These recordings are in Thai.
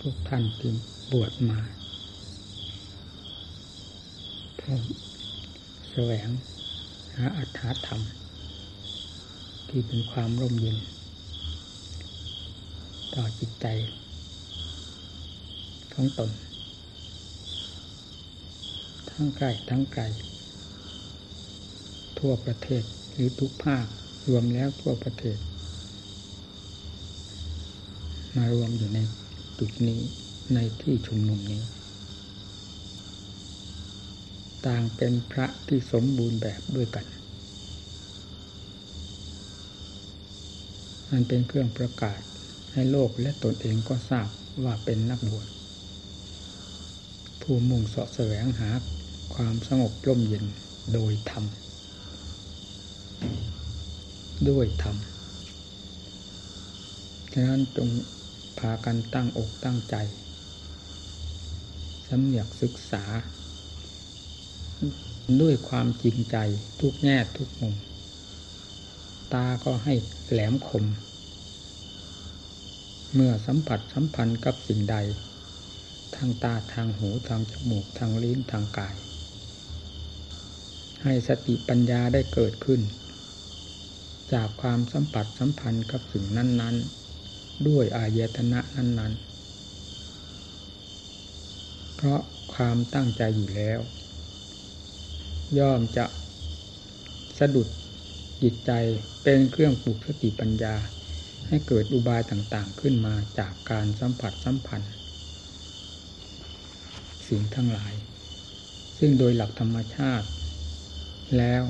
พวกท่านที่บวชมาเพื่อแสวงหาอัตถธรรม ที่เป็นความร่มเย็น ต่อจิตใจของตน ทั้งใกล้ทั้งไกล ทั่วประเทศหรือทุกภาครวมแล้วทั่วประเทศ มารวมอยู่ใน จุดนี้ในที่ชุมนุมนี้ ต่างเป็นพระที่สมบูรณ์แบบด้วยกัน มันเป็นเครื่องประกาศให้โลกและตนเองก็ทราบว่าเป็นนักบวชผู้มุ่งเสาะแสวงหาความสงบร่มเย็นโดยธรรม ด้วยธรรม ฉะนั้นจง พากันตั้งอกตั้งใจสำเนียกศึกษา ด้วยความจริงใจทุกแง่ทุกมุม ตาก็ให้แหลมคม เมื่อสัมผัสสัมพันธ์กับสิ่งใด ทางตาทางหูทางจมูกทางลิ้นทางกาย ให้สติปัญญาได้เกิดขึ้น จากความสัมผัสสัมพันธ์กับสิ่งนั้น ๆ ด้วยอายตนะนั้น ๆ เพราะความตั้งใจอยู่แล้ว ย่อมจะสะดุดจิตใจเป็นเครื่องปลุกสติปัญญา ให้เกิดอุบายต่างๆขึ้นมาจากการสัมผัสสัมพันธ์สิ่งทั้งหลาย ซึ่งโดยหลักธรรมชาติแล้ว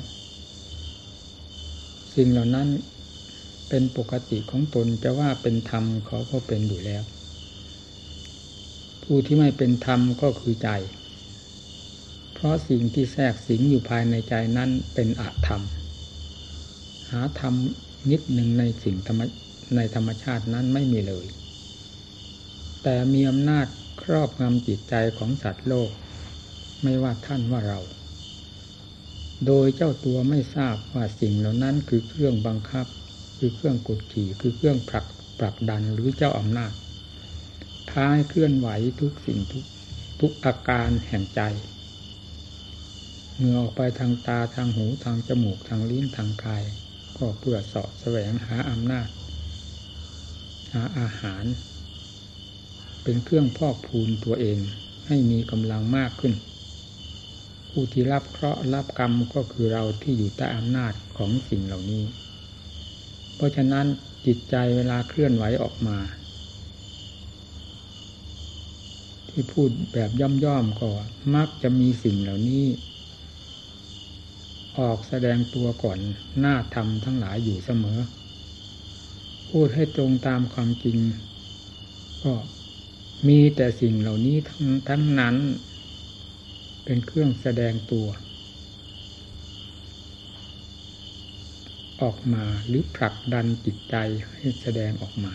สิ่งเหล่านั้น เป็นปกติของตนจะว่าเป็นธรรมเขาก็เป็นอยู่แล้ว ผู้ที่ไม่เป็นธรรมก็คือใจ เพราะสิ่งที่แทรกสิงอยู่ภายในใจนั้นเป็นอาธรรม หาธรรมนิดหนึ่งในสิ่งธรรมในธรรมชาตินั้นไม่มีเลย แต่มีอำนาจครอบงำจิตใจของสัตว์โลก ไม่ว่าท่านว่าเรา โดยเจ้าตัวไม่ทราบว่าสิ่งเหล่านั้นคือเครื่องบังคับ คือเครื่องกดขี่คือเครื่องผลักปรับดันหรือเจ้าอำนาจพาให้เคลื่อนไหวทุกสิ่งทุกทุกอาการแห่งใจเมื่อออกไปทางตาทางหูทางจมูกทางลิ้นทางกาย ก็เพื่อสาะแสวงหาอำนาจ หาอาหาร เป็นเครื่องพอกพูนตัวเองให้มีกำลังมากขึ้น ผู้ที่รับเคราะห์รับกรรมก็คือเราที่อยู่ใต้อำนาจของสิ่งเหล่านี้ เพราะฉะนั้นจิตใจเวลาเคลื่อนไหวออกมา ที่พูดแบบย่อมๆก็มักจะมีสิ่งเหล่านี้ ออกแสดงตัวก่อนหน้าธรรมทั้งหลายอยู่เสมอ พูดให้ตรงตามความจริง ก็มีแต่สิ่งเหล่านี้ทั้งทั้งนั้น เป็นเครื่องแสดงตัว ออกมาหรือผลักดันจิตใจให้แสดงออกมา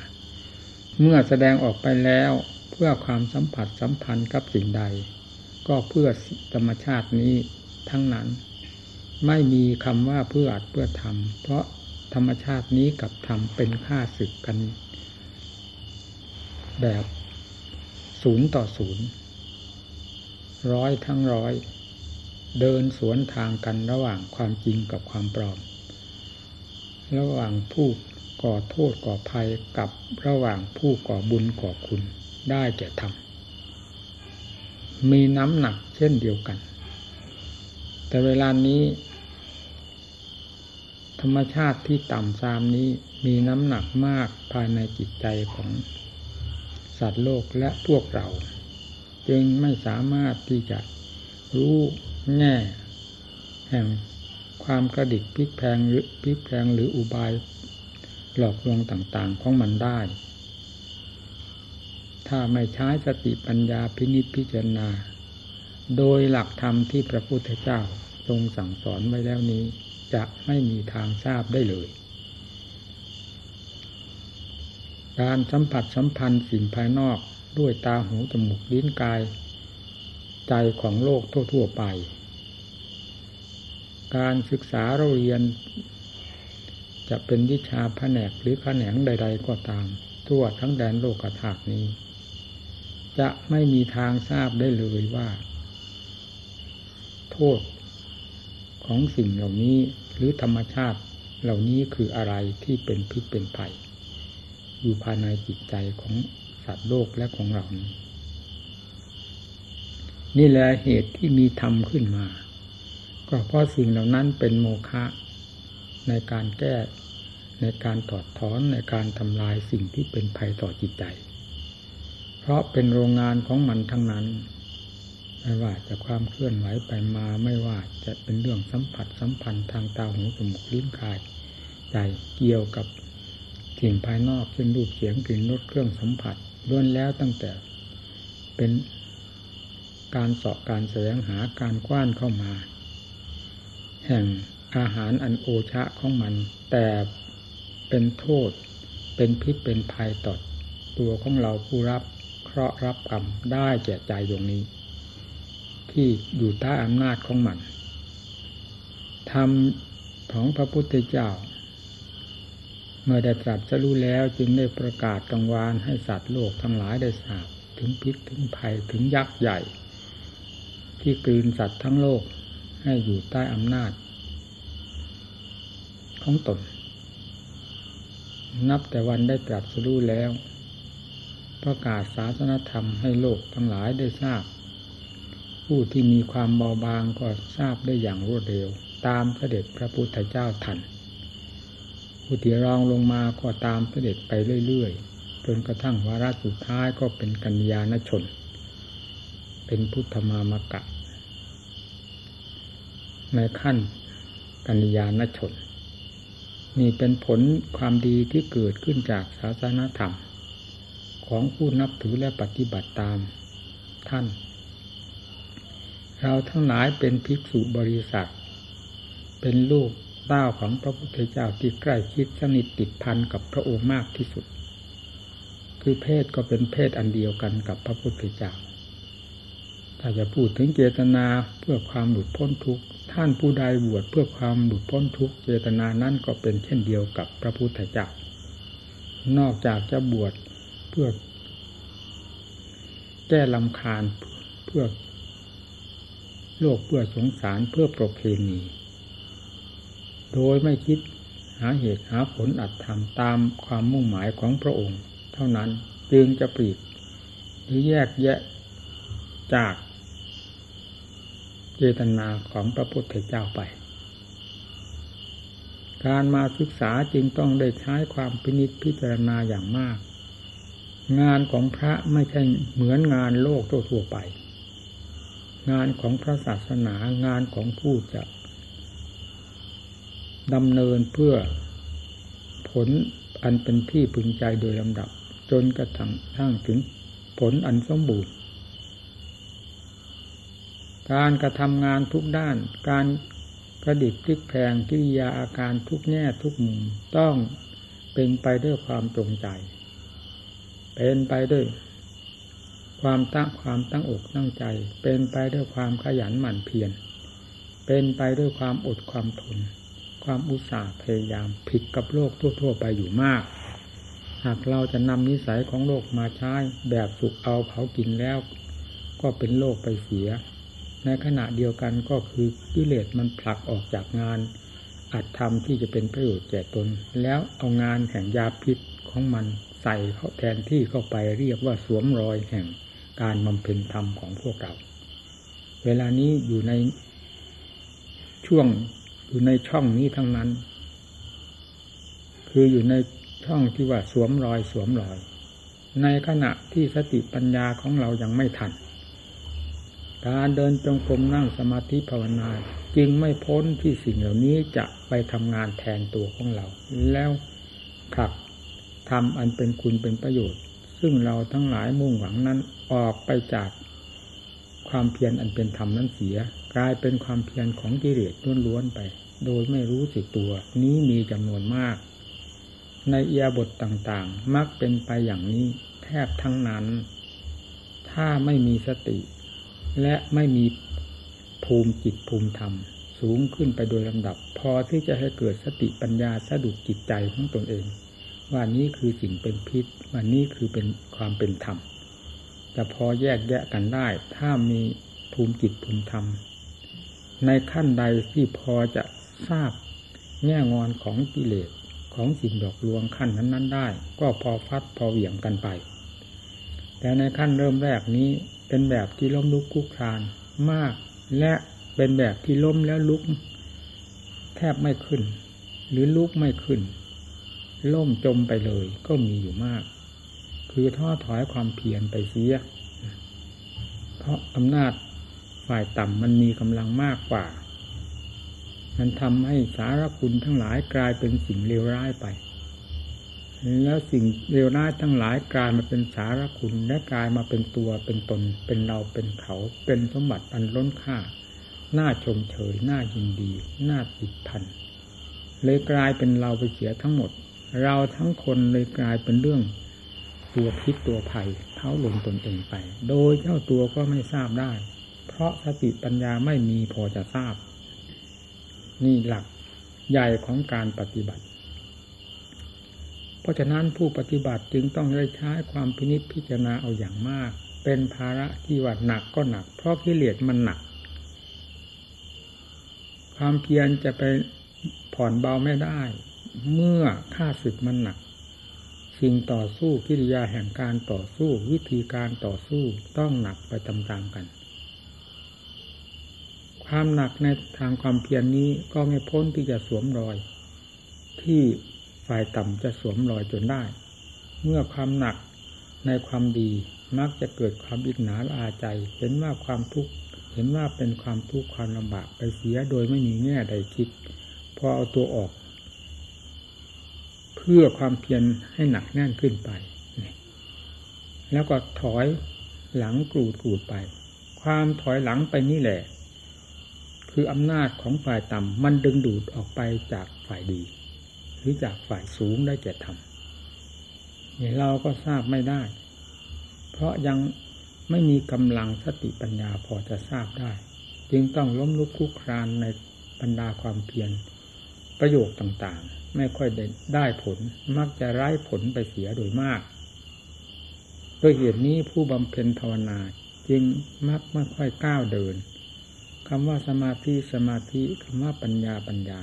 เมื่อแสดงออกไปแล้วเพื่อความสัมผัสสัมพันธ์กับสิ่งใด ก็เพื่อธรรมชาตินี้ทั้งนั้น ไม่มีคำว่าเพื่ออัดเพื่อทำเพราะธรรมชาตินี้กับธรรมเป็นค่าศึกกัน แบบศูนย์ต่อศูนย์ร้อยทั้งร้อย เดินสวนทางกันระหว่างความจริงกับความปลอม ระหว่างผู้ก่อโทษก่อภัยกับระหว่างผู้ก่อบุญก่อคุณได้แก่ธรรมมีน้ำหนักเช่นเดียวกัน แต่เวลานี้ ธรรมชาติที่ต่ำซามนี้มีน้ำหนักมากภายในจิตใจของสัตว์โลกและพวกเรา จึงไม่สามารถที่จะรู้แง่แห่ง ความกระดิกพลิกแพงหรือพลิกแพงหรืออุบายหลอกลวงต่างๆของมันได้ ถ้าไม่ใช้สติปัญญาพินิจพิจารณา โดยหลักธรรมที่พระพุทธเจ้าทรงสั่งสอนไว้แล้วนี้ จะไม่มีทางทราบได้เลย การสัมผัสสัมพันธ์สิ่งภายนอกด้วยตาหูจมูกลิ้นกาย ใจของโลกทั่ว ๆ ไป การศึกษาเราเรียน จะเป็นวิชาแผนกหรือแขนงใด ๆ ก็ตาม ทั่วทั้งแดนโลกธาตุนี้ จะไม่มีทางทราบได้เลยว่า โทษของสิ่งเหล่านี้หรือธรรมชาติเหล่านี้คืออะไรที่เป็นพิษเป็นภัย อยู่ภายในจิตใจของสัตว์โลกและของเรานี้นี่แหละเหตุที่มีธรรมขึ้นมา ก็เพราะสิ่งเหล่านั้นเป็นโมฆะในการแก้ในการถอดถอนในการทำลายสิ่งที่เป็นภัยต่อจิตใจ เพราะเป็นโรงงานของมันทั้งนั้น ไม่ว่าจะความเคลื่อนไหวไปมาไม่ว่าจะเป็นเรื่องสัมผัสสัมพันธ์ทางตาหูจมูกลิ้นกายใจเกี่ยวกับสิ่งภายนอกเช่นรูปเสียงกลิ่นรสเครื่องสัมผัสล้วนแล้วตั้งแต่เป็นการเสาะการแสวงหาการกว้านเข้ามา แห่งอาหารอันโอชะของมัน แต่เป็นโทษ เป็นพิษเป็นภัยต่อตัวของเราผู้รับเคราะห์รับกรรมได้แก่ใจดวงนี้ ที่อยู่ใต้อำนาจของมันทำของพระพุทธเจ้า เมื่อได้ตรัสรู้แล้วจึงได้ประกาศกังวานให้สัตว์โลกทั้งหลายได้ทราบ ถึงพิษถึงภัยถึงยักษ์ใหญ่ ที่กลืนสัตว์ทั้งโลก ให้อยู่ใต้อำนาจ ของตน นับแต่วันได้ตรัสรู้แล้ว ประกาศศาสนธรรมให้โลกทั้งหลายได้ทราบ ผู้ที่มีความเบาบางก็ทราบได้อย่างรวดเร็ว ตามเสด็จพระพุทธเจ้าทันผู้ที่รองลงมาก็ตามเสด็จไปเรื่อยๆ จนกระทั่งวาระสุดท้ายก็เป็นกัญญาณชน เป็นพุทธมามกะ ในขั้นกัญญาณชนนี่เป็นผลความดีที่เกิดขึ้นจากศาสนาธรรม ของผู้นับถือและปฏิบัติตามท่าน เราทั้งหลายเป็นภิกษุบริษัท เป็นลูกเต้าของพระพุทธเจ้าที่ใกล้ชิดสนิทติดพันกับพระองค์มากที่สุด คือเพศก็เป็นเพศอันเดียวกันกับพระพุทธเจ้าถ้าจะพูดถึงเจตนาเพื่อความหลุดพ้นทุกข์ ท่านผู้ใดบวชเพื่อความหลุดพ้นทุกเจตนานั้นก็เป็นเช่นเดียวกับพระพุทธเจ้านอกจากจะบวชเพื่อ แก้ลำคาญเพื่อ โลกเพื่อสงสารเพื่อประเพณีโดยไม่คิดหาเหตุหาผลอัดทำตามความมุ่งหมายของพระองค์ เท่านั้นจึงจะปลีกหรือแยกแยะจาก ตนาของพระพุทธเจ้าไป การมาศึกษาจึงต้องได้ใช้ความพินิจพิจารณาอย่างมาก งานของพระไม่ใช่เหมือนงานโลกทั่วไป งานของพระศาสนางานของผู้จะดำเนินเพื่อผลอันเป็นที่พึงใจโดยลำดับ จนกระทั่งถึงผลอันสมบูรณ์ การกระทำงานทุกด้าน การกระดิกพลิกแพงกิริยาอาการทุกแง่ทุกมุมต้องเป็นไปด้วยความจงใจ เป็นไปด้วยความตั้งความตั้งอกตั้งใจ เป็นไปด้วยความขยันหมั่นเพียร เป็นไปด้วยความอดความทน ความอุตสาห์พยายามผิดกับโลกทั่ว ๆ ไปอยู่มาก หากเราจะนำนิสัยของโลกมาใช้แบบสุกเอาเผากินแล้ว ก็เป็นโลกไปเสีย ในขณะเดียวกันก็คือกิเลสมันผลักออกจากงานอัดทำที่จะเป็นประโยชน์แก่ตน แล้วเอางานแห่งยาพิษของมันใส่เข้าแทนที่เข้าไปเรียกว่าสวมรอยแห่งการบำเพ็ญธรรมของพวกเรา เวลานี้อยู่ในช่วงอยู่ในช่องนี้ทั้งนั้น คืออยู่ในช่องที่ว่าสวมรอยสวมรอย ในขณะที่สติปัญญาของเรายังไม่ทัน การเดินจงกรมนั่งสมาธิภาวนา จึงไม่พ้นที่สิ่งเหล่านี้จะไปทำงานแทนตัวของเรา แล้วผลักทำอันเป็นคุณเป็นประโยชน์ ซึ่งเราทั้งหลายมุ่งหวังนั้นออกไปจากความเพียรอันเป็นธรรมนั้นเสีย กลายเป็นความเพียรของกิเลสล้วนๆไป โดยไม่รู้สึกตัว นี้มีจำนวนมาก ในเอียบทต่างๆ มักเป็นไปอย่างนี้แทบทั้งนั้น ถ้าไม่มีสติ และไม่มีภูมิจิตภูมิธรรม สูงขึ้นไปโดยลำดับ พอที่จะให้เกิดสติปัญญาสะดุดจิตใจของตนเอง ว่านี้คือสิ่งเป็นพิษว่านี้คือเป็นความเป็นธรรมจะพอแยกแยะกันได้ ถ้ามีภูมิจิตภูมิธรรม ในขั้นใดที่พอจะทราบแง่งอนของกิเลสของสิ่งดอกลวงขั้นนั้น ๆ ได้ ก็พอฟัดพอเหวี่ยงกันไป แต่ในขั้นเริ่มแรกนี้ เป็นแบบที่ล้มลุกคุกครานมาก และเป็นแบบที่ล้มแล้วลุก แทบไม่ขึ้น หรือลุกไม่ขึ้น ล่มจมไปเลยก็มีอยู่มาก คือท้อถอยความเพียรไปเสีย เพราะอำนาจฝ่ายต่ำมันมีกำลังมากกว่า มันทำให้สารคุณทั้งหลายกลายเป็นสิ่งเลวร้ายไป แล้วสิ่งเลวร้ายทั้งหลายกลายมาเป็นสารคุณและกลายมาเป็นตัวเป็นตน เป็นเราเป็นเขาเป็นสมบัติอันล้นค่าน่าชมเชยน่ายินดีน่าติดพันเลยกลายเป็นเราไปเสียทั้งหมด เราทั้งคนเลยกลายเป็นเรื่อง ตัวพิษตัวภัยเท้าลงตนเองไป โดยเจ้าตัวก็ไม่ทราบได้ เพราะสติปัญญาไม่มีพอจะทราบ นี่หลักใหญ่ของการปฏิบัติ เพราะฉะนั้นผู้ปฏิบัติจึงต้องได้ใช้ความพินิจพิจารณาเอาอย่างมาก เป็นภาระที่ว่าหนักก็หนัก เพราะกิเลสมันหนัก ความเพียรจะไปผ่อนเบาไม่ได้ เมื่อค่าศึกมันหนักสิ่งต่อสู้กิริยาแห่งการต่อสู้ วิธีการต่อสู้ต้องหนักไปตามๆกัน ความหนักในทางความเพียรนนี้ก็ไม่พ้นที่จะสวมรอย ที่ ฝ่ายต่ำจะสวมรอยจนได้ เมื่อความหนักในความดีมักจะเกิดความอิจฉาละอาใจ เห็นว่าความทุกข์เห็นว่าเป็นความทุกข์ความลำบากไปเสียโดยไม่มีแง่ใดคิด พอเอาตัวออก เพื่อความเพียรให้หนักแน่นขึ้นไป แล้วก็ถอยหลังกรูดกรูดไป ความถอยหลังไปนี่แหละ คืออำนาจของฝ่ายต่ำมันดึงดูดออกไปจากฝ่ายดี รือจากฝ่ายสูงได้แก่ธรรมนี่เราก็ทราบไม่ได้ เพราะยังไม่มีกำลังสติปัญญาพอจะทราบได้ จึงต้องล้มลุกคุกครานในบรรดาความเพียรประโยคต่างๆ ไม่ค่อยได้ได้ผลมักจะไร้ผลไปเสียโดยมากโดยเหตุนี้ผู้บำเพ็ญภาวนาจึงมักไม่ค่อยก้าวเดินคำว่าสมาธิสมาธิคำว่าปัญญาปัญญา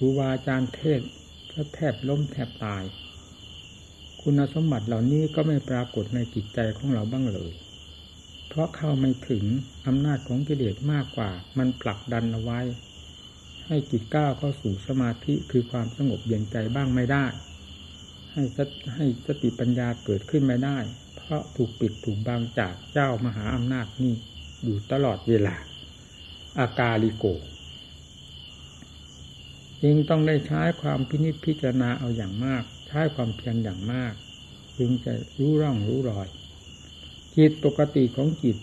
ครูบาอาจารย์เทศก็แทบล้มแทบตาย คุณสมบัติเหล่านี้ก็ไม่ปรากฏในจิตใจของเราบ้างเลย เพราะเข้าไม่ถึงอำนาจของกิเลสมากกว่า มันผลักดันเอาไว้ ให้จิตก้าวเข้าสู่สมาธิคือความสงบเย็นใจบ้างไม่ได้ ให้ให้สติปัญญาเกิดขึ้นไม่ได้ เพราะถูกปิดถูกบังจากเจ้ามหาอำนาจนี่อยู่ตลอดเวลา อากาลิโก จึงต้องได้ใช้ความพินิจพิจารณาเอาอย่างมาก ใช้ความเพียรอย่างมาก จึงจะรู้ร่องรู้รอย จิตปกติของจิต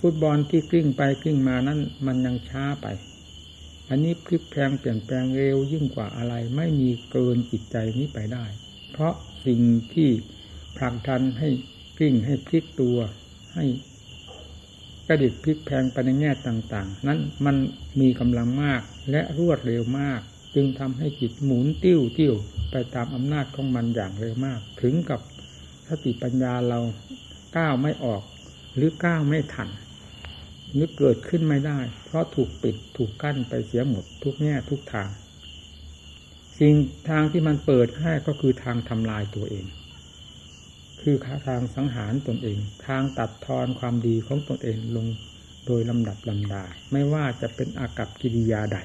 ฟุตบอลที่กลิ้งไปกลิ้งมานั้นมันยังช้าไป อันนี้พลิกแพลงเปลี่ยนแปลงเร็วยิ่งกว่าอะไร ไม่มีเกินจิตใจนี้ไปได้ เพราะสิ่งที่ผลักดันให้กลิ้งให้พลิกตัวให้กระดิกพลิกแพงไปในแง่ต่าง ๆ นั้นมันมีกำลังมาก และรวดเร็วมาก จึงทำให้จิตหมุนติ้วติ้วไปตามอำนาจของมันอย่างเร็วมาก ถึงกับสติปัญญาเราก้าวไม่ออก หรือก้าวไม่ทันนึกเกิดขึ้นไม่ได้ เพราะถูกปิดถูกกั้นไปเสียหมดทุกแง่ทุกทาง สิ่งทางที่มันเปิดให้ก็คือทางทำลายตัวเอง คือทางสังหารตนเอง ทางตัดทอนความดีของตนเองลง โดยลำดับลำดา ไม่ว่าจะเป็นอากับกิริยาใด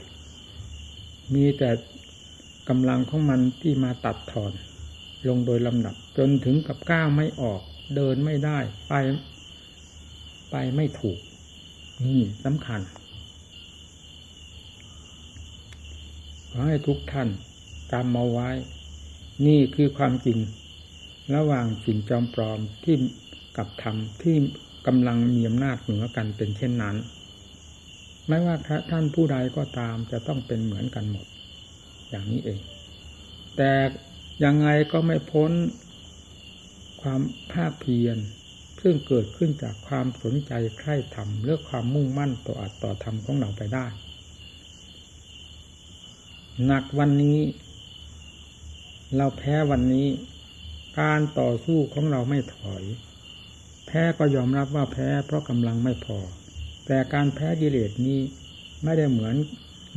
มีแต่กำลังของมันที่มาตัดทอน ลงโดยลำดับ จนถึงกับก้าวไม่ออก เดินไม่ได้ ไป ไปไม่ถูก นี่สำคัญขอให้ทุกท่านจำมาไว้ นี่คือความจริง ระหว่างสิ่งจอมปลอมที่กับธรรมที่ กำลังมีอำนาจเหนือกันเป็นเช่นนั้น ไม่ว่าท่านผู้ใดก็ตามจะต้องเป็นเหมือนกันหมด อย่างนี้เอง แต่ยังไงก็ไม่พ้นความภาคเพียรซึ่งเกิดขึ้นจากความสนใจใคร่ธรรมเลือกความมุ่งมั่นต่ออัตต่อธรรมของเราไปได้ หนักวันนี้ เราแพ้วันนี้ การต่อสู้ของเราไม่ถอย แพ้ก็ยอมรับว่าแพ้เพราะกำลังไม่พอ แต่การแพ้กิเลสนี้ไม่ได้เหมือน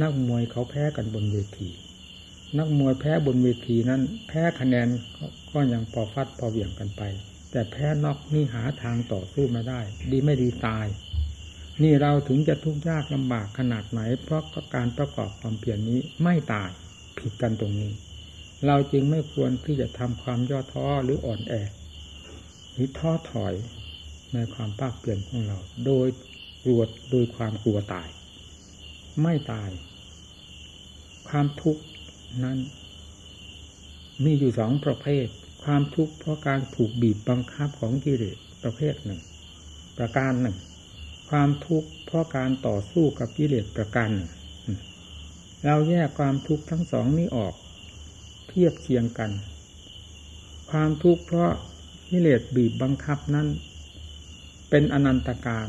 นักมวยเขาแพ้กันบนเวที นักมวยแพ้บนเวทีนั้น แพ้คะแนนก็ยังพอฟัดพอเหวี่ยงกันไป แต่แพ้นอกนี่หาทางต่อสู้ไม่ได้ ดีไม่ดีตาย นี่เราถึงจะทุกข์ยากลำบากขนาดไหน เพราะการประกอบความเพียรนนี้ไม่ตายผิดกันตรงนี้ เราจึงไม่ควรที่จะทำความย่อท้อหรืออ่อนแอหรือท้อถอย ในความภาคเปลี่ยนของเรา โดยกลัวโดยความกลัวตาย ไม่ตาย ความทุกข์นั้น มีอยู่สองประเภท ความทุกข์เพราะการถูกบีบบังคับของกิเลสประเภทหนึ่ง ประการหนึ่ง ความทุกข์เพราะการต่อสู้กับกิเลสประการหนึ่งเราแยกความทุกข์ทั้งสองนี้ออก เทียบเคียงกัน ความทุกข์เพราะกิเลสบีบบังคับนั้น เป็นอนันตการ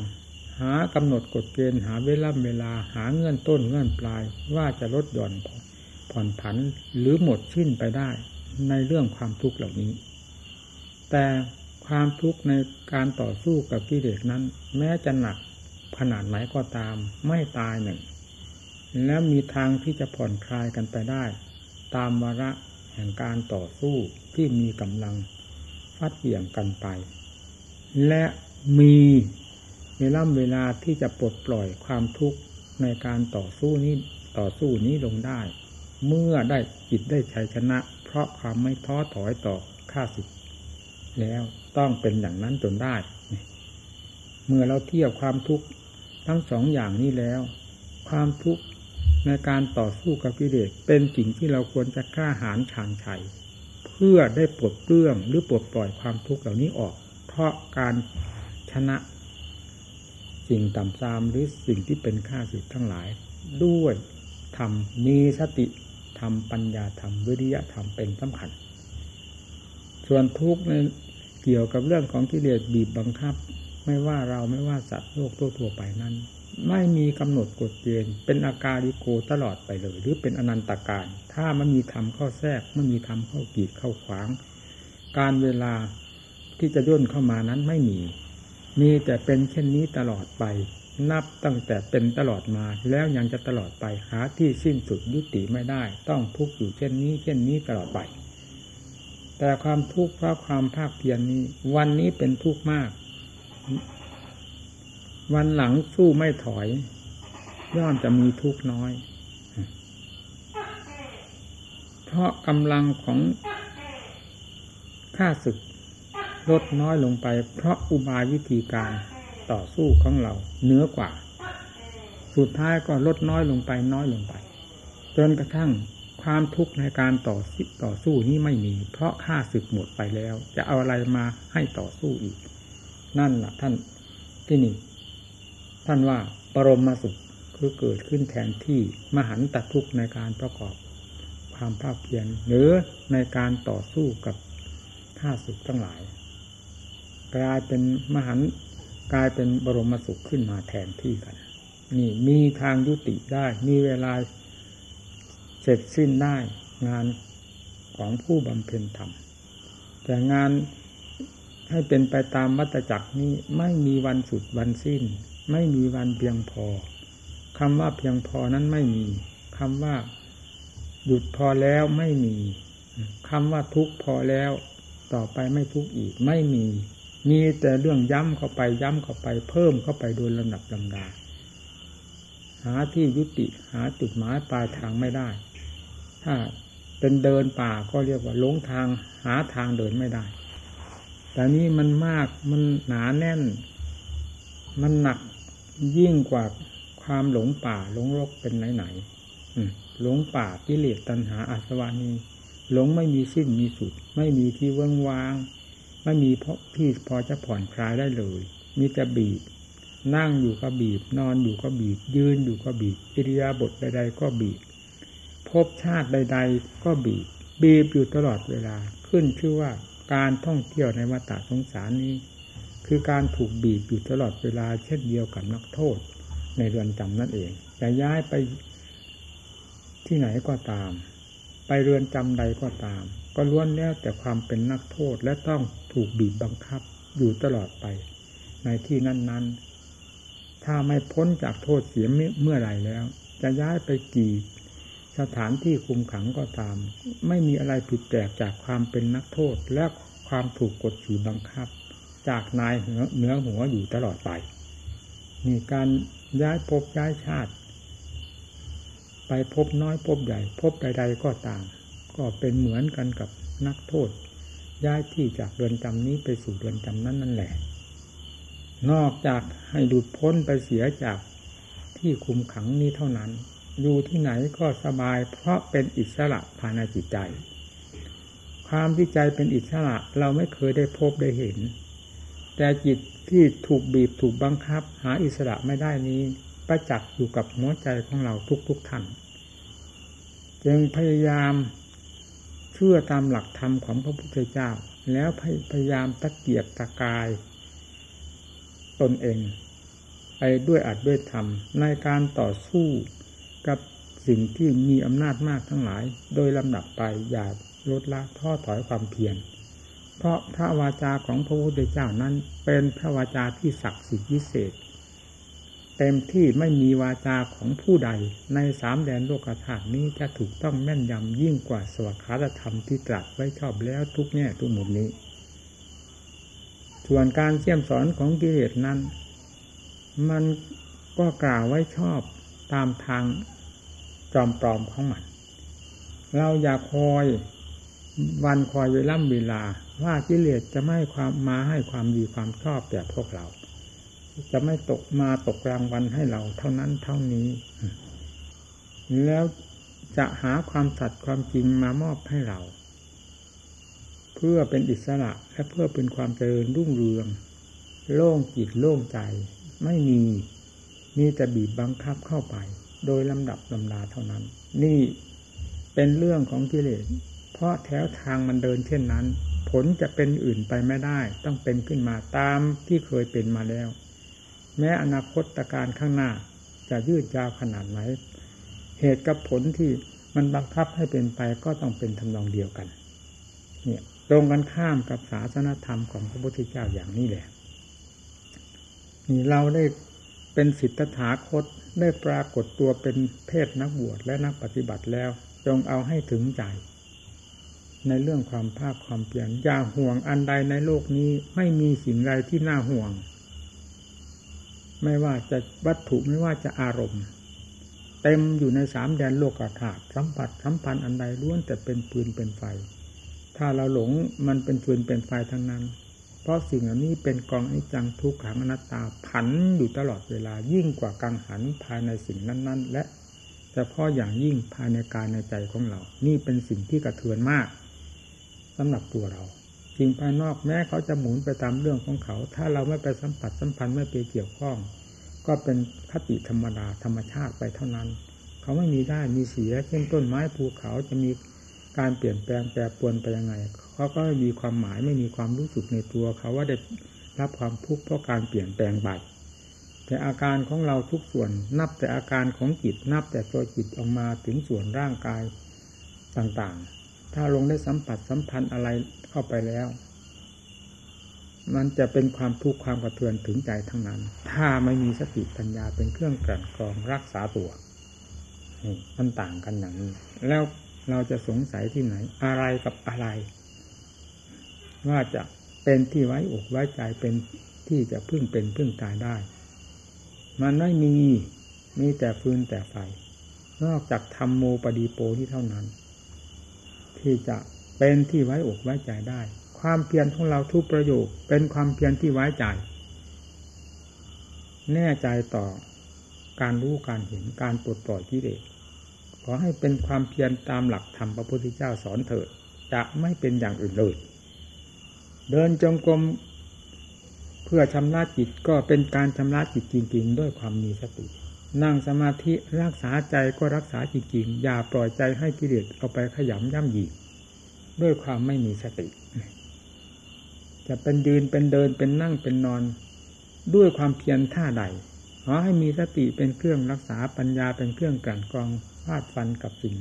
หากำหนดกฎเกณฑ์หาเวลาเวลาหาเงื่อนต้นเงื่อนปลาย ว่าจะลดหย่อนผ่อนผันหรือหมดสิ้นไปได้ในเรื่องความทุกข์เหล่านี้ แต่ความทุกข์ในการต่อสู้กับกิเลสนั้น แม้จะหนักขนาดไหนก็ตาม ไม่ตายหนึ่ง แล้วมีทางที่จะผ่อนคลายกันไปได้ ตามวาระแห่งการต่อสู้ที่มีกำลังฟัดเหวี่ยงกันไป และ มีเวลาเวลาที่จะปลดปล่อยความทุกข์ในการต่อสู้นี้ต่อสู้นี้ลงได้ เมื่อได้จิตได้ชัยชนะ เพราะความไม่ท้อถอยต่อข้าศึกแล้วต้องเป็นอย่างนั้นจนได้ เมื่อเราเทียบความทุกข์ทั้งสองอย่างนี้แล้ว ความทุกข์ในการต่อสู้กับกิเลสเป็นสิ่งที่เราควรจะกล้าหาญชางชัย เพื่อได้ปลดเปลื้องหรือปลดปล่อยความทุกข์เหล่านี้ออก เพราะการ ชนะ สิ่งต่ำซามหรือสิ่งที่เป็นข้าศึกทั้งหลาย ด้วยธรรมมีสติธรรมปัญญาธรรมวิริยะธรรมเป็นสำคัญ ส่วนทุกข์ในเกี่ยวกับเรื่องของกิเลสบีบบังคับ ไม่ว่าเราไม่ว่าสัตว์โลกทั่วไปนั้น ไม่มีกำหนดกฎเกณฑ์เป็นอาการิโกตลอดไปเลย หรือเป็นอนันตการ ถ้ามันมีธรรมเข้าแทรกไม่มีธรรมเข้ากีดเข้าขวาง การเวลาที่จะย่นเข้ามานั้นไม่มี มีแต่เป็นเช่นนี้ตลอดไป นับตั้งแต่เป็นตลอดมา แล้วยังจะตลอดไปหาที่สิ้นสุดยุติไม่ได้ ต้องทุกข์อยู่เช่นนี้ เช่นนี้ตลอดไป แต่ความทุกข์เพราะความภาคเพียรนนี้ วันนี้เป็นทุกข์มาก วันหลังสู้ไม่ถอย ย่อมจะมีทุกข์น้อย เพราะกำลังของข้าศึก ลดน้อยลงไป เพราะอุบายวิธีการต่อสู้ของเราเหนือกว่า สุดท้ายก็ลดน้อยลงไปน้อยลงไป จนกระทั่งความทุกข์ในการต่อต่อสู้นี้ไม่มี เพราะข้าศึกหมดไปแล้ว จะเอาอะไรมาให้ต่อสู้อีก นั่นแหละท่านที่นี่ ท่านว่าปรมมาสุขคือเกิดขึ้นแทนที่มหันตทุกข์ในการประกอบความภาคเพียรหรือในการต่อสู้กับข้าศึกทั้งหลาย กลายเป็นมหันกลายเป็นบรมสุขขึ้นมาแทนที่กัน นี่มีทางยุติได้ มีเวลาเสร็จสิ้นได้งานของผู้บำเพ็ญธรรม แต่งานให้เป็นไปตามวัตจักรนี้ไม่มีวันสุดวันสิ้น ไม่มีวันเพียงพอคำว่าเพียงพอนั้นไม่มีคำว่าหยุดพอแล้วไม่มีคำว่าทุกพอแล้ว ต่อไปไม่ทุกอีกไม่มี มีแต่เรื่องย้ำเข้าไปย้ำเข้าไปเพิ่มเข้าไปโดยลำดับลำดา หาที่ยุติหาจุดหมายปลายทางไม่ได้ ถ้าเป็นเดินป่าก็เรียกว่าหลงทางหาทางเดินไม่ได้ แต่นี้มันมากมันหนาแน่น มันหนักยิ่งกว่าความหลงป่าหลงรกเป็นไหนไหนหลงป่ากิเลสตัณหาอาสวานีหลงไม่มีสิ้นมีสุด ไม่มีที่เว้งว้าง ไม่มีเพราะที่พอจะผ่อนคลายได้เลย มีแต่บีบ นั่งอยู่ก็บีบ นอนอยู่ก็บีบ ยืนอยู่ก็บีบอิริยาบถใด ๆ ก็บีบพบชาติใด ๆ ก็บีบ บีบอยู่ตลอดเวลา ขึ้นชื่อว่าการท่องเที่ยวในวัฏสงสารนี้ คือการถูกบีบอยู่ตลอดเวลา เช่นเดียวกับนักโทษ ในเรือนจำนั่นเองจะย้ายไปที่ไหนก็ตาม ไปเรือนจำใดก็ตาม ก็ล้วนแล้วแต่ความเป็นนักโทษและต้องถูกบีบบังคับอยู่ตลอดไป ในที่นั้น ๆ ถ้าไม่พ้นจากโทษเสียเมื่อไหร่แล้ว จะย้ายไปกี่สถานที่คุมขังก็ตาม ไม่มีอะไรผิดแปลกจากความเป็นนักโทษและความถูกกดขี่บังคับ จากนายเหนือหัวอยู่ตลอดไปมีการย้ายภพย้ายชาติ ไปพบน้อยพบใหญ่พบใดๆก็ตาม ก็เป็นเหมือนกันกับนักโทษ ย้ายที่จากเรือนจำนี้ไปสู่เรือนจำนั้นนั่นแหละ นอกจากให้ดูดพ้นไปเสียจากที่คุมขังนี้เท่านั้น อยู่ที่ไหนก็สบายเพราะเป็นอิสระภายในจิตใจ ความที่ใจเป็นอิสระเราไม่เคยได้พบได้เห็น แต่จิตที่ถูกบีบถูกบังคับ หาอิสระไม่ได้นี้ประจักษ์อยู่กับหัวใจของเราทุกๆทท่านจึงพยายาม ชื่อตามหลักธรรมของพระพุทธเจ้า แล้วพยายามตะเกียบตะกาย ตนเองไปด้วยอัดด้วยธรรม ในการต่อสู้กับสิ่งที่มีอำนาจมากทั้งหลาย โดยลำดับไปอย่าลดละท้อถอยความเพียรเพราะพระวาจาของพระพุทธเจ้านั้นเป็นพระวาจาที่ศักดิ์สิทธิ์วิเศษ เต็มที่ไม่มีวาจาของผู้ใด ในสามแดนโลกธาตุนี้จะถูกต้องแม่นยำยิ่งกว่าสวัสดิธรรมที่ตรัสไว้ชอบแล้วทุกแง่ทุกมุมนี้ ส่วนการเชี่ยมสอนของกิเลสนั้น มันก็กล่าวไว้ชอบตามทางจอมปลอมของมัน เราอย่าคอยวันคอยเวล่ำเวลาว่ากิเลสจะไม่ความมาให้ความดีความชอบแก่พวกเรา จะไม่ตกมาตกรางวัลให้เราเท่านั้นเท่านี้ แล้วจะหาความสัตย์ความจริงมามอบให้เรา เพื่อเป็นอิสระและเพื่อเป็นความเจริญรุ่งเรือง โล่งจิตโล่งใจ ไม่มีมีแต่บีบบังคับเข้าไป โดยลำดับลำดาเท่านั้น นี่เป็นเรื่องของกิเลสเพราะแถวทางมันเดินเช่นนั้น ผลจะเป็นอื่นไปไม่ได้ ต้องเป็นขึ้นมาตามที่เคยเป็นมาแล้ว แม้อนาคตการข้างหน้า จะยืดยาวขนาดไหน เหตุกับผลที่มันบังคับให้เป็นไปก็ต้องเป็นทำนองเดียวกัน เนี่ยตรงกันข้ามกับศาสนธรรมของพระพุทธเจ้าอย่างนี้แหละนี่เราได้เป็นสิทธถาคตได้ปรากฏตัวเป็นเพศนักบวชและนักปฏิบัติแล้ว จงเอาให้ถึงใจ ในเรื่องความภาคความเปลี่ยนอย่าห่วงอันใดในโลกนี้ไม่มีสิ่งใดที่น่าห่วง ไม่ว่าจะวัตถุไม่ว่าจะอารมณ์ เต็มอยู่ในสามแดนโลกอาถาสัมผัสสัมพันธ์อันใดล้วนแต่เป็นปืนเป็นไฟ ถ้าเราหลงมันเป็นปืนเป็นไฟทั้งนั้น เพราะสิ่งเหล่านี้เป็นกองอนิจจังทุกขังอนัตตาผันอยู่ตลอดเวลายิ่งกว่ากังหันภายในสิ่งนั้น ๆ และเฉพาะอย่างยิ่งภายในกายในใจของเรา นี่เป็นสิ่งที่กระเทือนมากสำหรับตัวเรา สิ่งภายนอกแม้เขาจะหมุนไปตามเรื่องของเขา ถ้าเราไม่ไปสัมผัสสัมพันธ์ไม่ไปเกี่ยวข้อง ก็เป็นคติธรรมดาธรรมชาติไปเท่านั้น เขาไม่มีได้มีเสียเช่นต้นไม้ภูเขาจะมีการเปลี่ยนแปลงแปรปรวนไปยังไงเขาก็ม่มีความหมายไม่มีความรู้สึกในตัวเขาว่าได้รับความทุกข์เพราะการเปลี่ยนแปลงไปแต่อาการของเราทุกส่วนนับแต่อาการของจิตนับแต่ตัวจิตออกมาถึงส่วนร่างกายต่างๆ ถ้าลงได้สัมผัสสัมพันธ์อะไร เข้าไปแล้ว มันจะเป็นความทุกข์ความกระเทือนถึงใจทั้งนั้น ถ้าไม่มีสติปัญญาเป็นเครื่องกลั่นกรองรักษาตัวมันต่างกันอย่างนี้แล้วเราจะสงสัยที่ไหน อะไรกับอะไร ว่าจะเป็นที่ไว้อกไว้ใจเป็นที่จะพึ่งเป็นพึ่งตายได้ มันไม่มีมีแต่ฟืนแต่ไฟ นอกจากธรรมโมปดีโปที่เท่านั้น ที่จะ เป็นที่ไว้อกไว้ใจได้ ความเพียรของเราทุกประโยคเป็นความเพียรที่ไว้ใจ แน่ใจต่อการรู้การเห็นการปลดปล่อยกิเลสขอให้เป็นความเพียรตามหลักธรรมพระพุทธเจ้าสอนเถิดจะไม่เป็นอย่างอื่นเลย เดินจงกรมเพื่อชำระจิตก็เป็นการชำระจิตจริงๆ ด้วยความมีสติ นั่งสมาธิรักษาใจก็รักษาจริงๆ อย่าปล่อยใจให้กิเลสเอาไปขยำย่ำยี ด้วยความไม่มีสติ จะเป็นยืนเป็นเดินเป็นนั่งเป็นนอน ด้วยความเพียรท่าใดขอให้มีสติเป็นเครื่องรักษาปัญญาเป็นเครื่องกลั่นกรองฟาดฟันกับสิ่ง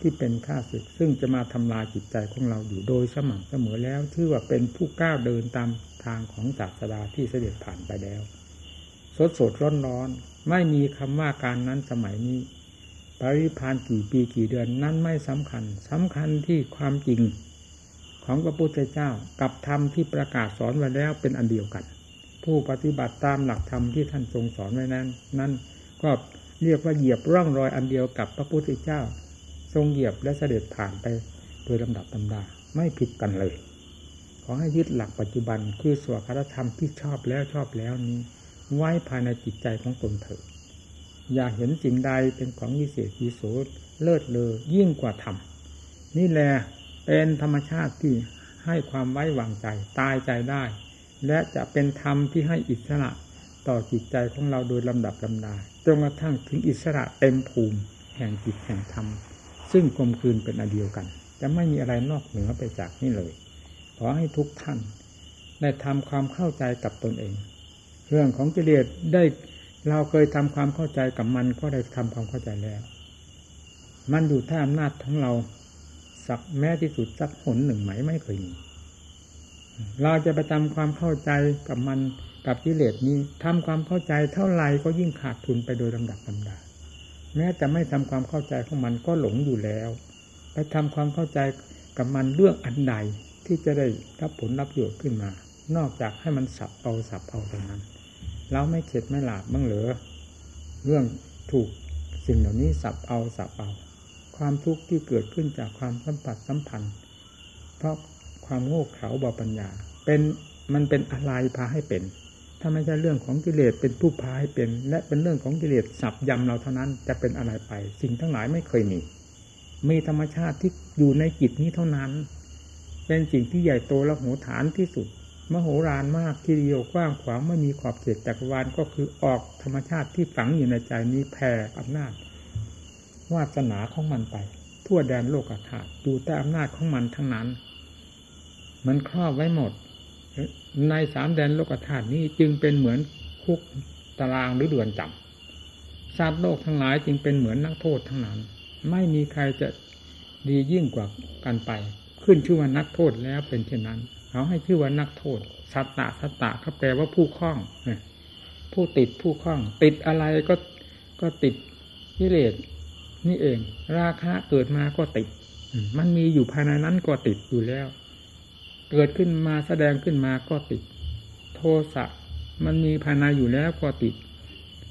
ที่เป็นข้าศึกซึ่งจะมาทำลายจิตใจของเราอยู่โดยสม่ำเสมอแล้ว ชื่อว่าเป็นผู้ก้าวเดินตามทางของศาสดาที่เสด็จผ่านไปแล้ว สดสดร้อนร้อนไม่มีคำว่าการนั้นสมัยนี้ ปริพานกี่ปีกี่เดือนนั้นไม่สำคัญสำคัญที่ความจริงของพระพุทธเจ้ากับธรรมที่ประกาศสอนไว้แล้วเป็นอันเดียวกัน ผู้ปฏิบัติตามหลักธรรมที่ท่านทรงสอนไว้นั้น นั่นก็เรียกว่าเหยียบร่องรอยอันเดียวกับพระพุทธเจ้า ทรงเหยียบและเสด็จผ่านไปโดยลำดับลำดาไม่ผิดกันเลย ขอให้ยึดหลักปัจจุบันคือสวดคธรรมที่ชอบแล้วชอบแล้วนี้ ไว้ภายในจิตใจของตนเถิด อย่าเห็นสิ่งใดเป็นของวิเศษวิโสเลิศเลอยิ่งกว่าธรรมนี่แหละเป็นธรรมชาติที่ให้ความไว้วางใจตายใจได้ และจะเป็นธรรมที่ให้อิสระต่อจิตใจของเราโดยลำดับลำดาจนกระทั่งถึงอิสระเต็มภูมิ แห่งจิตแห่งธรรม ซึ่งกลมกลืนเป็นอันเดียวกัน จะไม่มีอะไรนอกเหนือไปจากนี้เลย ขอให้ทุกท่านได้ทำความเข้าใจกับตนเอง เรื่องของกิเลสได้ เราเคยทำความเข้าใจกับมันก็ได้ทำความเข้าใจแล้ว มันอยู่ท่าอำนาจของเราสักแม้ที่สุดสักหนหนึ่งไหมไม่เคยมีเราจะไปทำความเข้าใจกับมันกับกิเลสนี้ทำความเข้าใจเท่าไหร่ก็ยิ่งขาดทุนไปโดยลำดับลำดาแม้จะไม่ทำความเข้าใจของมันก็หลงอยู่แล้ว ไปทำความเข้าใจกับมันเรื่องอันใดที่จะได้รับผลรับประโยชน์ขึ้นมา นอกจากให้มันสับเอาสับเอาตรงนั้น เราไม่เข็ดไม่หลาบบ้างเหรอเรื่องถูกสิ่งเหล่านี้สับเอาสับเอา ความทุกข์ที่เกิดขึ้นจากความสัมผัสสัมพันธ์ เพราะความโง่เขลาบาปัญญา เป็นมันเป็นอะไรพาให้เป็น ถ้าไม่ใช่เรื่องของกิเลสเป็นผู้พาให้เป็น และเป็นเรื่องของกิเลสสับยำเราเท่านั้น จะเป็นอะไรไป สิ่งทั้งหลายไม่เคยมีมีธรรมชาติที่อยู่ในจิตนี้เท่านั้น เป็นสิ่งที่ใหญ่โตและโหฐานที่สุด มโหฬารมากที่เดียวกว้างขวางไม่มีขอบเขตจักรวาลก็คือออกธรรมชาติที่ฝังอยู่ในใจนี้แผ่อำนาจวาสนาของมันไป ทั่วแดนโลกธาตุอยู่แต่อำนาจของมันทั้งนั้น มันครอบไว้หมด ในสามแดนโลกธาตุนี้จึงเป็นเหมือนคุกตารางหรือเดือนจำสัตว์โลกทั้งหลายจึงเป็นเหมือนนักโทษทั้งนั้น ไม่มีใครจะดียิ่งกว่ากันไป ขึ้นชื่อว่านักโทษแล้วเป็นเช่นนั้น เขาให้ชื่อว่านักโทษสัตตะสัตตะเขาแปลว่าผู้คล้องผู้ติดผู้คล้อง ติดอะไรก็ก็ติดกิเลสนี่เอง ราคะเกิดมาก็ติด มันมีอยู่ภายในนั้นก็ติดอยู่แล้ว เกิดขึ้นมาแสดงขึ้นมาก็ติด โทสะมันมีภายในอยู่แล้วก็ติด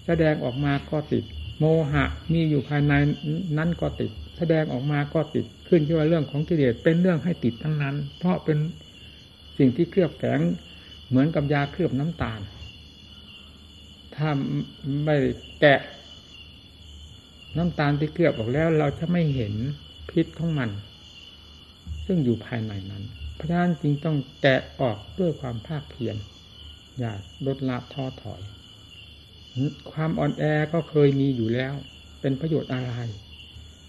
แสดงออกมาก็ติด โมหะมีอยู่ภายในนั้นก็ติด แสดงออกมาก็ติดขึ้นที่ว่าเรื่องของกิเลสเป็นเรื่องให้ติดทั้งนั้น เพราะเป็น สิ่งที่เคลือบแฝงเหมือนกับยาเคลือบน้ำตาล ถ้าไม่แกะ น้ำตาลที่เคลือบออกแล้ว เราจะไม่เห็นพิษของมัน ซึ่งอยู่ภายในนั้นเพราะฉะนั้นจึงต้องแกะออกด้วยความภาคเพียรอย่าลดละท้อถอย ความอ่อนแอก็เคยมีอยู่แล้ว เป็นประโยชน์อะไร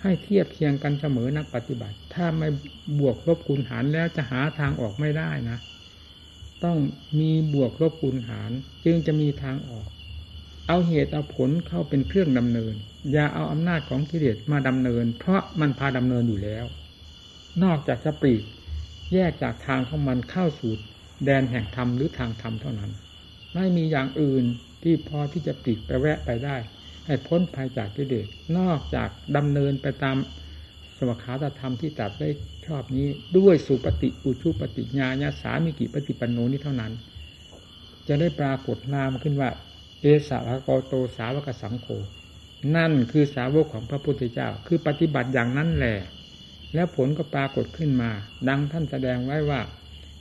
ให้เทียบเคียงกันเสมอนักปฏิบัติ ถ้าไม่บวกลบคูณหารแล้วจะหาทางออกไม่ได้นะ ต้องมีบวกลบคูณหารจึงจะมีทางออก เอาเหตุเอาผลเข้าเป็นเครื่องดำเนิน อย่าเอาอำนาจของกิเลสมาดำเนิน เพราะมันพาดำเนินอยู่แล้ว นอกจากจะปลีกแยกจากทางของมันเข้าสู่แดนแห่งธรรมหรือทางธรรมเท่านั้น ไม่มีอย่างอื่นที่พอที่จะปลีกไปแวะไปได้ ให้พ้นภัยจากกิเลสนอกจากดำเนินไปตามสมคาตธรรมที่ตัดได้ชอบนี้ ด้วยสุปฏิอุชุปฏิญาญาสามิกิปฏิปันโนนี้เท่านั้น จะได้ปรากฏนามขึ้นว่า เอสาวกโตสาวกสังโฆนั่นคือสาวกของพระพุทธเจ้า คือปฏิบัติอย่างนั้นแหละแล้วผลก็ปรากฏขึ้นมา ดังท่านแสดงไว้ว่า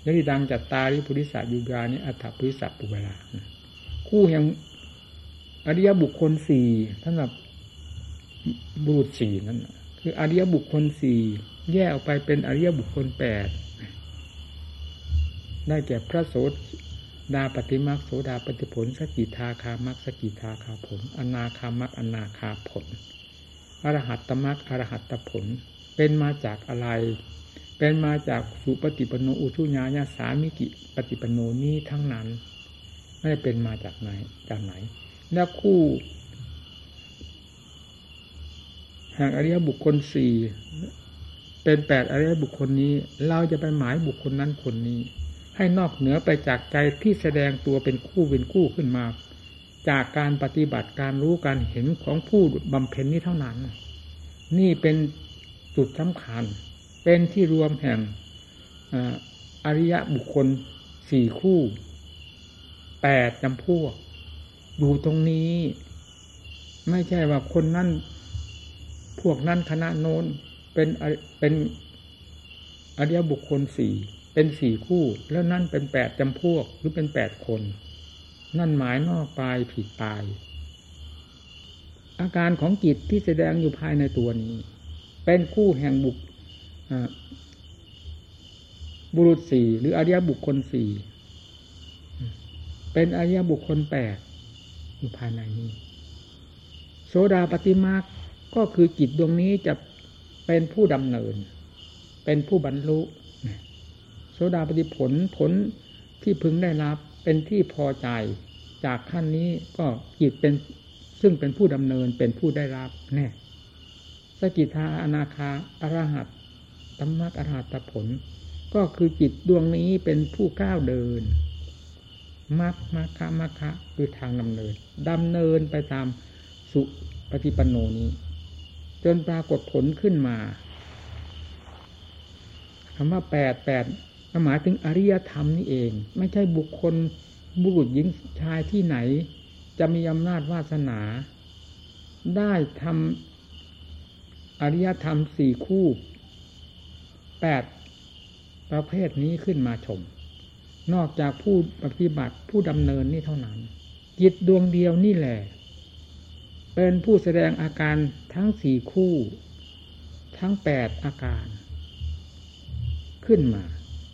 ยริดังจัตตาริปุริสายุกานิอัฏฐปุริสัปุเวลา คู่แห่ง อริยบุคคลสี่ท่านแบบบุรุษสี่นั่นคืออริยบุคคลสี่แยกออกไปเป็นอริยบุคคลแปดได้แก่พระโสดาปฏิมักโสดาปฏิผล สกิทาคามักสกิทาคาผล อนาคามักอนาคาผลอรหัตตมักอรหัตตผล เป็นมาจากอะไร เป็นมาจากสุปฏิปโนอุชุญาญาสามิกิปฏิปโนนี้ทั้งนั้น ไม่เป็นมาจากไหนจากไหน แล้วคู่ แห่งอริยบุคคลสี่เป็นแปดอริยบุคคลนี้ เราจะไปหมายบุคคลนั้นคนนี้ ให้นอกเหนือไปจากใจที่แสดงตัวเป็นคู่เป็นคู่ขึ้นมา จากการปฏิบัติการรู้การเห็นของผู้บำเพ็ญนี้เท่านั้น นี่เป็นจุดสำคัญ เป็นที่รวมแห่งอริยบุคคลสี่คู่แปดจำพวก อยู่ตรงนี้ ไม่ใช่ว่าคนนั้นพวกนั้นคณะโน้นเป็นเป็นอริยบุคคลสี่เป็นสี่คู่ แล้วนั่นเป็นแปดจำพวกหรือเป็นแปดคน นั่นหมายนอกปลายผิดปลายอาการของจิตที่แสดงอยู่ภายในตัวนี้ เป็นคู่แห่งบุคบุรุษสี่หรืออริยบุคคลสี่เป็นอริยบุคคลแปด อยู่ภายในนี้ โสดาปฏิมาก็คือจิตดวงนี้จะเป็นผู้ดำเนิน เป็นผู้บรรลุโสดาปฏิผลผลที่พึงได้รับเป็นที่พอใจ จากขั้นนี้ก็จิตเป็นซึ่งเป็นผู้ดำเนินเป็นผู้ได้รับแน่สกิทาอนาคาอรหัตตมมักอรหัตผล ก็คือจิตดวงนี้เป็นผู้ก้าวเดิน มัคมัคคะมัคคะคือทางดำเนินดำเนินไปตามสุปฏิปันโนนี้ จนปรากฏผลขึ้นมาคำว่าแปดแปดหมายถึงอริยธรรมนี่เอง ไม่ใช่บุคคลบุรุษหญิงชายที่ไหน จะมีอำนาจวาสนา ได้ทำอริยธรรมสี่คู่แปดประเภทนี้ขึ้นมาชม นอกจากผู้ปฏิบัติผู้ดำเนินนี่เท่านั้น จิตดวงเดียวนี่แหละ เป็นผู้แสดงอาการทั้งสี่คู่ ทั้งแปดอาการ ขึ้นมา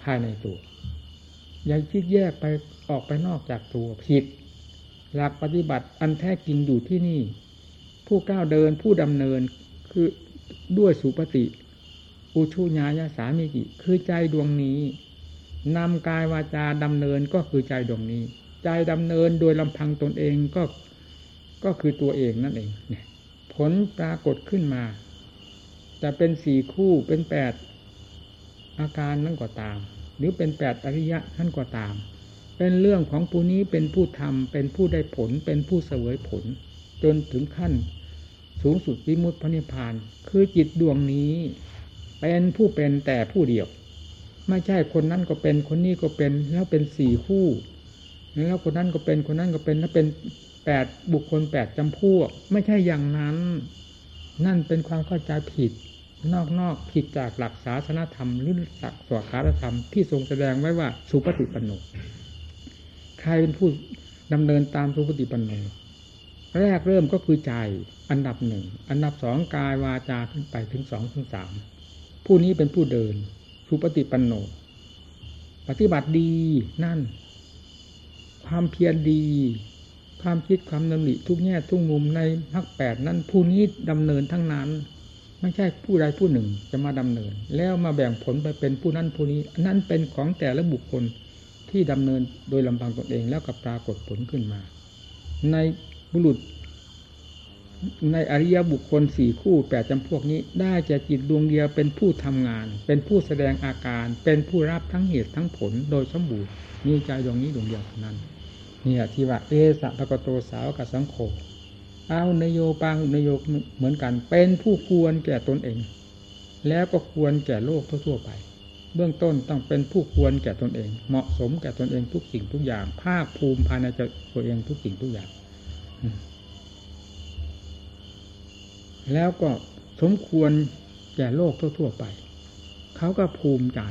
ภายในตัวอย่าคิดแยกไปออกไปนอกจากตัวผิด หลักปฏิบัติอันแท้จริงอยู่ที่นี่ ผู้ก้าวเดินผู้ดำเนินคือด้วยสุปฏิอุชุญายาสามิกิคือใจดวงนี้ นำกายวาจาดำเนินก็คือใจดวงนี้ ใจดำเนินโดยลำพังตนเองก็ก็คือตัวเองนั่นเองเนี่ยผลปรากฏขึ้นมา จะเป็นสี่คู่เป็นแปดอาการนั่นก็ตาม หรือเป็นแปดอริยะนั่นก็ตาม เป็นเรื่องของผู้นี้เป็นผู้ทำเป็นผู้ได้ผลเป็นผู้เสวยผล จนถึงขั้น สูงสุดวิมุตติพระนิพพาน คือจิตดวงนี้ เป็นผู้เป็นแต่ผู้เดียว ไม่ใช่คนนั้นก็เป็นคนนี้ก็เป็นแล้วเป็นสี่คู่ แล้วคนนั้นก็เป็นคนนั้นก็เป็นแล้วเป็นแปดบุคคลแปดจำพวก ไม่ใช่อย่างนั้น นั่นเป็นความเข้าใจผิด นอกนอกผิดจากหลักศาสนธรรมหรือหลักสวขาธรรมที่ทรงแสดงไว้ว่าสุปฏิปันโนใครเป็นผู้ดำเนินตามสุปฏิปันโนแรกเริ่มก็คือใจอันดับหนึ่ง อันดับสองกายวาจาขึ้นไปถึงสองถึงสามผู้นี้เป็นผู้เดิน สุปฏิปันโน ปฏิบัติดีนั่น ความเพียรดี ความคิดความดำริทุกแง่ทุกมุมในพักแปดนั้นผู้นี้ดำเนินทั้งนั้น ไม่ใช่ผู้ใดผู้หนึ่งจะมาดำเนิน แล้วมาแบ่งผลไปเป็นผู้นั้นผู้นี้นั่นเป็นของแต่ละบุคคลที่ดำเนินโดยลำพังตนเองแล้วก็ปรากฏผลขึ้นมา ในบุรุษ ในอริยบุคคลสี่คู่แปดจำพวกนี้ ได้จะจิตดวงเดียวเป็นผู้ทำงาน เป็นผู้แสดงอาการ เป็นผู้รับทั้งเหตุทั้งผลโดยสมบูรณ์มีใจดวงนี้ดวงเดียวนั้นนี่ยที่ว่าเอสะภกโตสาวกับสังโฆเอาเนโยปังนโยเหมือนกัน เป็นผู้ควรแก่ตนเอง แล้วก็ควรแก่โลกทั่วไป เบื้องต้นต้องเป็นผู้ควรแก่ตนเอง เหมาะสมแก่ตนเองทุกสิ่งทุกอย่าง ภาคภูมิภายในตัวเองทุกสิ่งทุกอย่าง แล้วก็สมควรแก่โลกทั่ว ๆ ไป เขาก็ภูมิใจ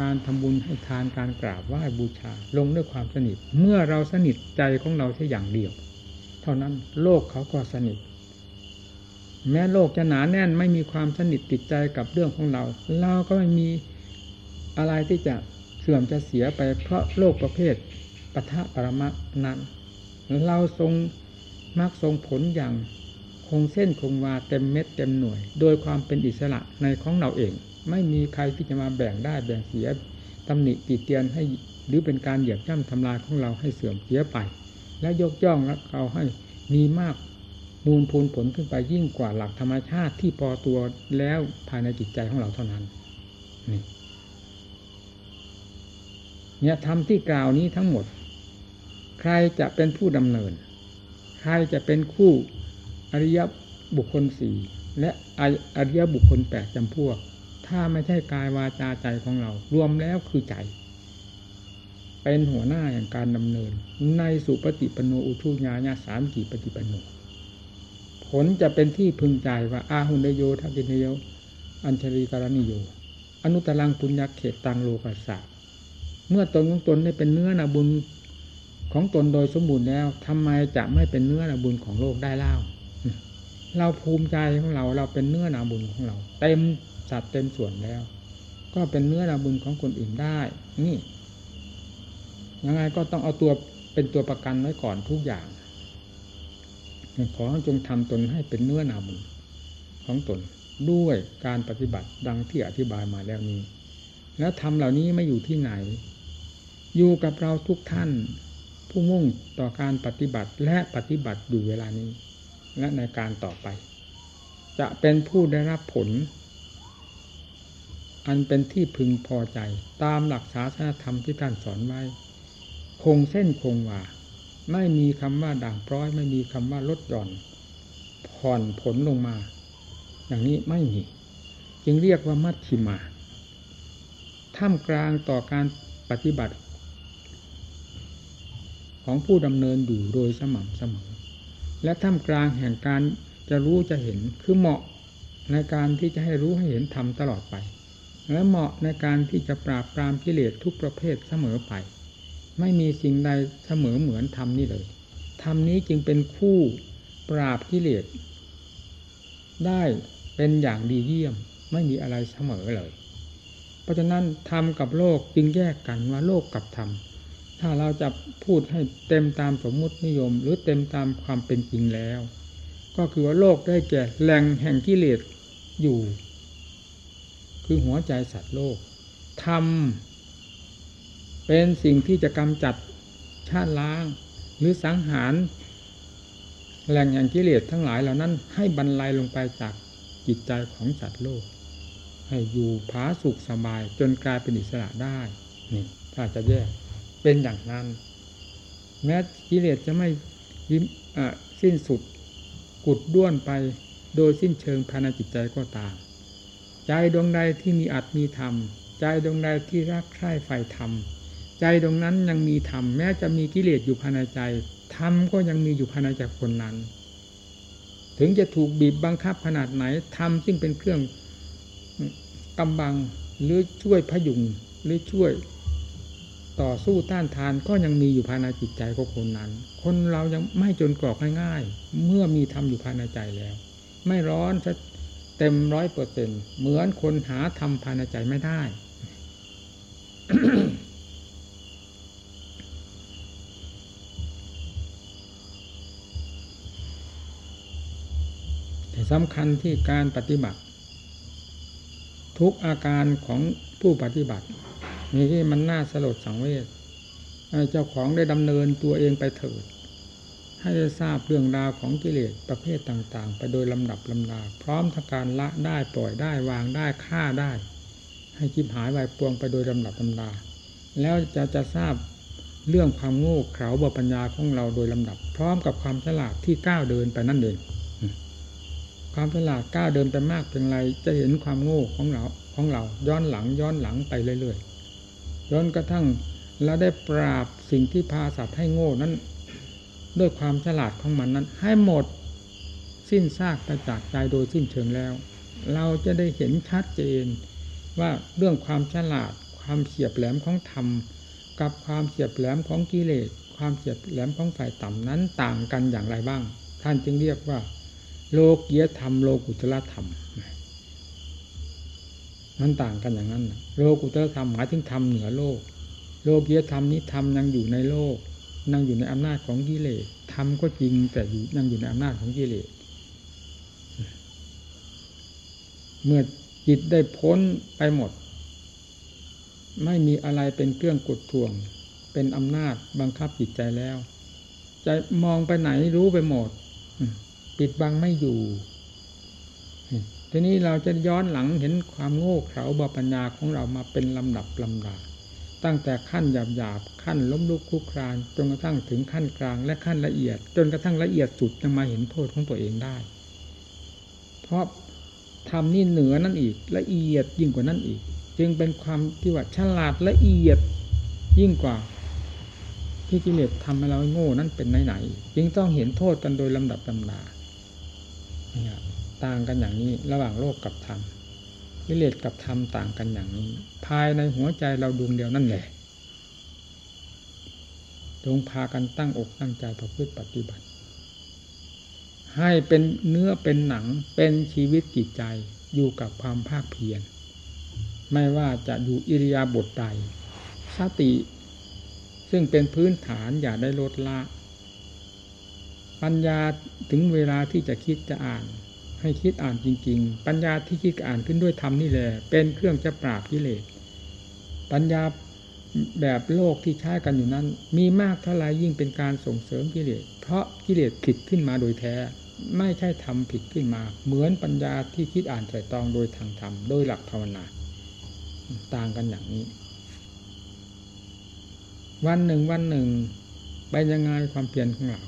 การทำบุญให้ทานการกราบไหว้บูชา ลงด้วยความสนิท เมื่อเราสนิทใจของเราแค่อย่างเดียว เท่านั้นโลกเขาก็สนิท แม้โลกจะหนาแน่นไม่มีความสนิทติดใจกับเรื่องของเรา เราก็ไม่มีอะไรที่จะเสื่อมจะเสียไป เพราะโลกประเภทปะทะปรมะนั้น เราทรงมักทรงผลอย่าง คงเส้นคงวาเต็มเม็ดเต็มหน่วย โดยความเป็นอิสระในของเราเอง ไม่มีใครที่จะมาแบ่งได้แบ่งเสียตำหนิตีเตียนให้หรือเป็นการเหยียบย่ำทำลายของเราให้เสื่อมเสียไป และยกย่องและเขาให้มีมากมูลพูนผลขึ้นไปยิ่งกว่าหลักธรรมชาติที่พอตัวแล้วภายในจิตใจของเราเท่านั้น นี่เนี่ยธรรมที่กล่าวนี้ทั้งหมด ใครจะเป็นผู้ดำเนิน ใครจะเป็นคู่ อริยบุคคลสี่และอริยบุคคลแปดจำพวก ถ้าไม่ใช่กายวาจาใจของเรา รวมแล้วคือใจ เป็นหัวหน้าอย่างการดำเนิน ในสุปฏิปโนอุทุญาญาสามกี่ปฏิปโนผลจะเป็นที่พึงใจว่าอาหุนโยทักินโยอัญชลีการณิโย อนุตลังปุญญาเขตตังโลกัสสะเมื่อตนของตนได้เป็นเนื้อนาบุญของตนโดยสมบูรณ์แล้วทำไมจะไม่เป็นเนื้อนาบุญของโลกได้เล่า เราภูมิใจของเรา เราเป็นเนื้อนาบุญของเรา เต็มสัดเต็มส่วนแล้ว ก็เป็นเนื้อนาบุญของคนอื่นได้ นี่ยังไงก็ต้องเอาตัวเป็นตัวประกันไว้ก่อนทุกอย่างขอจงทำตนให้เป็นเนื้อนาบุญของตนด้วยการปฏิบัติดังที่อธิบายมาแล้วนี้ แล้วทำเหล่านี้ไม่อยู่ที่ไหน อยู่กับเราทุกท่าน ผู้มุ่งต่อการปฏิบัติและปฏิบัติอยู่เวลานี้ และในการต่อไป จะเป็นผู้ได้รับผล อันเป็นที่พึงพอใจตามหลักศาสนธรรมที่ท่านสอนไว้ คงเส้นคงวาไม่มีคำว่าด่างพร้อย ไม่มีคำว่าลดหย่อน ผ่อนผลลงมา อย่างนี้ไม่มี จึงเรียกว่ามัชชิมาท่ามกลางต่อการปฏิบัติ ของผู้ดำเนินอยู่โดยสม่ำเสมอ และท่ามกลางแห่งการจะรู้จะเห็นคือเหมาะในการที่จะให้รู้ให้เห็นธรรมตลอดไป และเหมาะในการที่จะปราบปรามกิเลสทุกประเภทเสมอไป ไม่มีสิ่งใดเสมอเหมือนธรรมนี้เลยธรรมนี้จึงเป็นคู่ปราบกิเลสได้เป็นอย่างดีเยี่ยมไม่มีอะไรเสมอเลย เพราะฉะนั้นธรรมกับโลกจึงแยกกันว่าโลกกับธรรม ถ้าเราจะพูดให้เต็มตามสมมุตินิยม หรือเต็มตามความเป็นจริงแล้ว ก็คือว่าโลกได้แก่แหล่งแห่งกิเลสอยู่ คือหัวใจสัตว์โลกธรรมเป็นสิ่งที่จะกำจัดชาติล้าง หรือสังหาร แหล่งอย่งกิเลสทั้งหลายเหล่านั้น ให้บรรลัยลงไปจากจิตใจของสัตว์โลก ให้อยู่ผาสุขสบายจนกลายเป็นอิสระได้นี่ถ้าจะแยก เป็นอย่างนั้น แม้กิเลสจะไม่ยิ้มสิ้นสุดกุดด้วนไปโดยสิ้นเชิงภายในจิตใจก็ตาม ใจดวงใดที่มีอัตมีธรรม ใจดวงใดที่รักใคร่ใฝ่ธรรม ใจตรงนั้นยังมีธรรมแม้จะมีกิเลสอยู่ภายในใจธรรมก็ยังมีอยู่ภายในใจคนนั้น ถึงจะถูกบีบบังคับขนาดไหนธรรมซึ่งเป็นเครื่องกำบังหรือช่วยพยุงหรือช่วย ต่อสู้ต้านทานก็ยังมีอยู่ภายในจิตใจของคนนั้น คนเรายังไม่จนกรอกง่ายๆ เมื่อมีธรรมอยู่ภายในใจแล้ว ไม่ร้อนเต็มร้อยเปอร์เซ็นเหมือนคนหาธรรมภายในใจไม่ได้สำคัญที่การปฏิบัติ ทุกอาการของผู้ปฏิบัติ นี่ที่มันน่าสลดสังเวชเจ้าของได้ดำเนินตัวเองไปเถิด ให้ได้ทราบเรื่องราวของกิเลสประเภทต่างๆ ไปโดยลำดับลำดาพร้อมทั้งการละได้ปล่อยได้วางได้ฆ่าได้ ให้จิบหายวายปวงไปโดยลำดับลำดา แล้วจะจะทราบเรื่องความโง่เขลาบปัญญาของเราโดยลำดับ พร้อมกับความฉลาดที่ก้าวเดินไปนั่นเองความฉลาดก้าวเดินไปมากเพียงไรจะเห็นความโง่ของเราของเราย้อนหลังย้อนหลังไปเรื่อยๆ ย้อนกระทั่งเราได้ปราบสิ่งที่พาสัตว์ให้โง่นั้น ด้วยความฉลาดของมันนั้น ให้หมดสิ้นซากไปจากใจโดยสิ้นเชิงแล้ว เราจะได้เห็นชัดเจนว่าเรื่องความฉลาด ความเฉียบแหลมของธรรม กับความเฉียบแหลมของกิเลสความเฉียบแหลมของฝ่ายต่ำนั้นต่างกันอย่างไรบ้าง ท่านจึงเรียกว่า โลกียธรรมโลกุตละธรรม มันต่างกันอย่างนั้นโลกุตละธรรมหมายถึงธรรมเหนือโลก โลกียธรรมนี้ธรรมยังอยู่ในโลกนั่งอยู่ในอำนาจของกิเลสธรรมก็จริงแต่อยู่ยังอยู่ในอำนาจของกิเลสเมื่อจิตได้พ้นไปหมด ไม่มีอะไรเป็นเครื่องกดทวง เป็นอำนาจบังคับจิตใจแล้วจะมองไปไหนรู้ไปหมด ปิดบังไม่อยู่ ทีนี้เราจะย้อนหลังเห็นความโง่เขลาบปัญญาของเรามาเป็นลำดับลำดา ตั้งแต่ขั้นหยาบหยาบขั้นล้มลุกคลุกครานจนกระทั่งถึงขั้นกลางและขั้นละเอียด จนกระทั่งละเอียดสุดจะมาเห็นโทษของตัวเองได้ เพราะทำนี่เหนือนั่นอีกละเอียดยิ่งกว่านั้นอีก จึงเป็นความที่ว่าฉลาดละเอียดยิ่งกว่าที่กิเลสทำให้เราโง่นั่นเป็นไหนๆจึงต้องเห็นโทษกันโดยลำดับลำดาเนี่ย ต่างกันอย่างนี้ ระหว่างโลกกับธรรมกิเลสกับธรรมต่างกันอย่างนี้ ภายในหัวใจเราดวงเดียวนั่นแหละจงพากันตั้งอกตั้งใจประพฤติปฏิบัติ ให้เป็นเนื้อเป็นหนังเป็นชีวิตจิตใจอยู่กับความภาคเพียรไม่ว่าจะอยู่อิริยาบถใดสติซึ่งเป็นพื้นฐานอย่าได้ลดละ ปัญญาถึงเวลาที่จะคิดจะอ่าน ให้คิดอ่านจริง ๆ ปัญญาที่คิดอ่านขึ้นด้วยธรรมนี่แหละเป็นเครื่องจะปราบกิเลสปัญญาแบบโลกที่ใช้กันอยู่นั้น มีมากเท่าไรยิ่งเป็นการส่งเสริมกิเลสเพราะกิเลสผิดขึ้นมาโดยแท้ ไม่ใช่ทำผิดขึ้นมา เหมือนปัญญาที่คิดอ่านใส่ตองโดยทางธรรมโดยหลักภาวนา ต่างกันอย่างนี้ วันหนึ่งวันหนึ่งไปยังไงความเพียรของเรา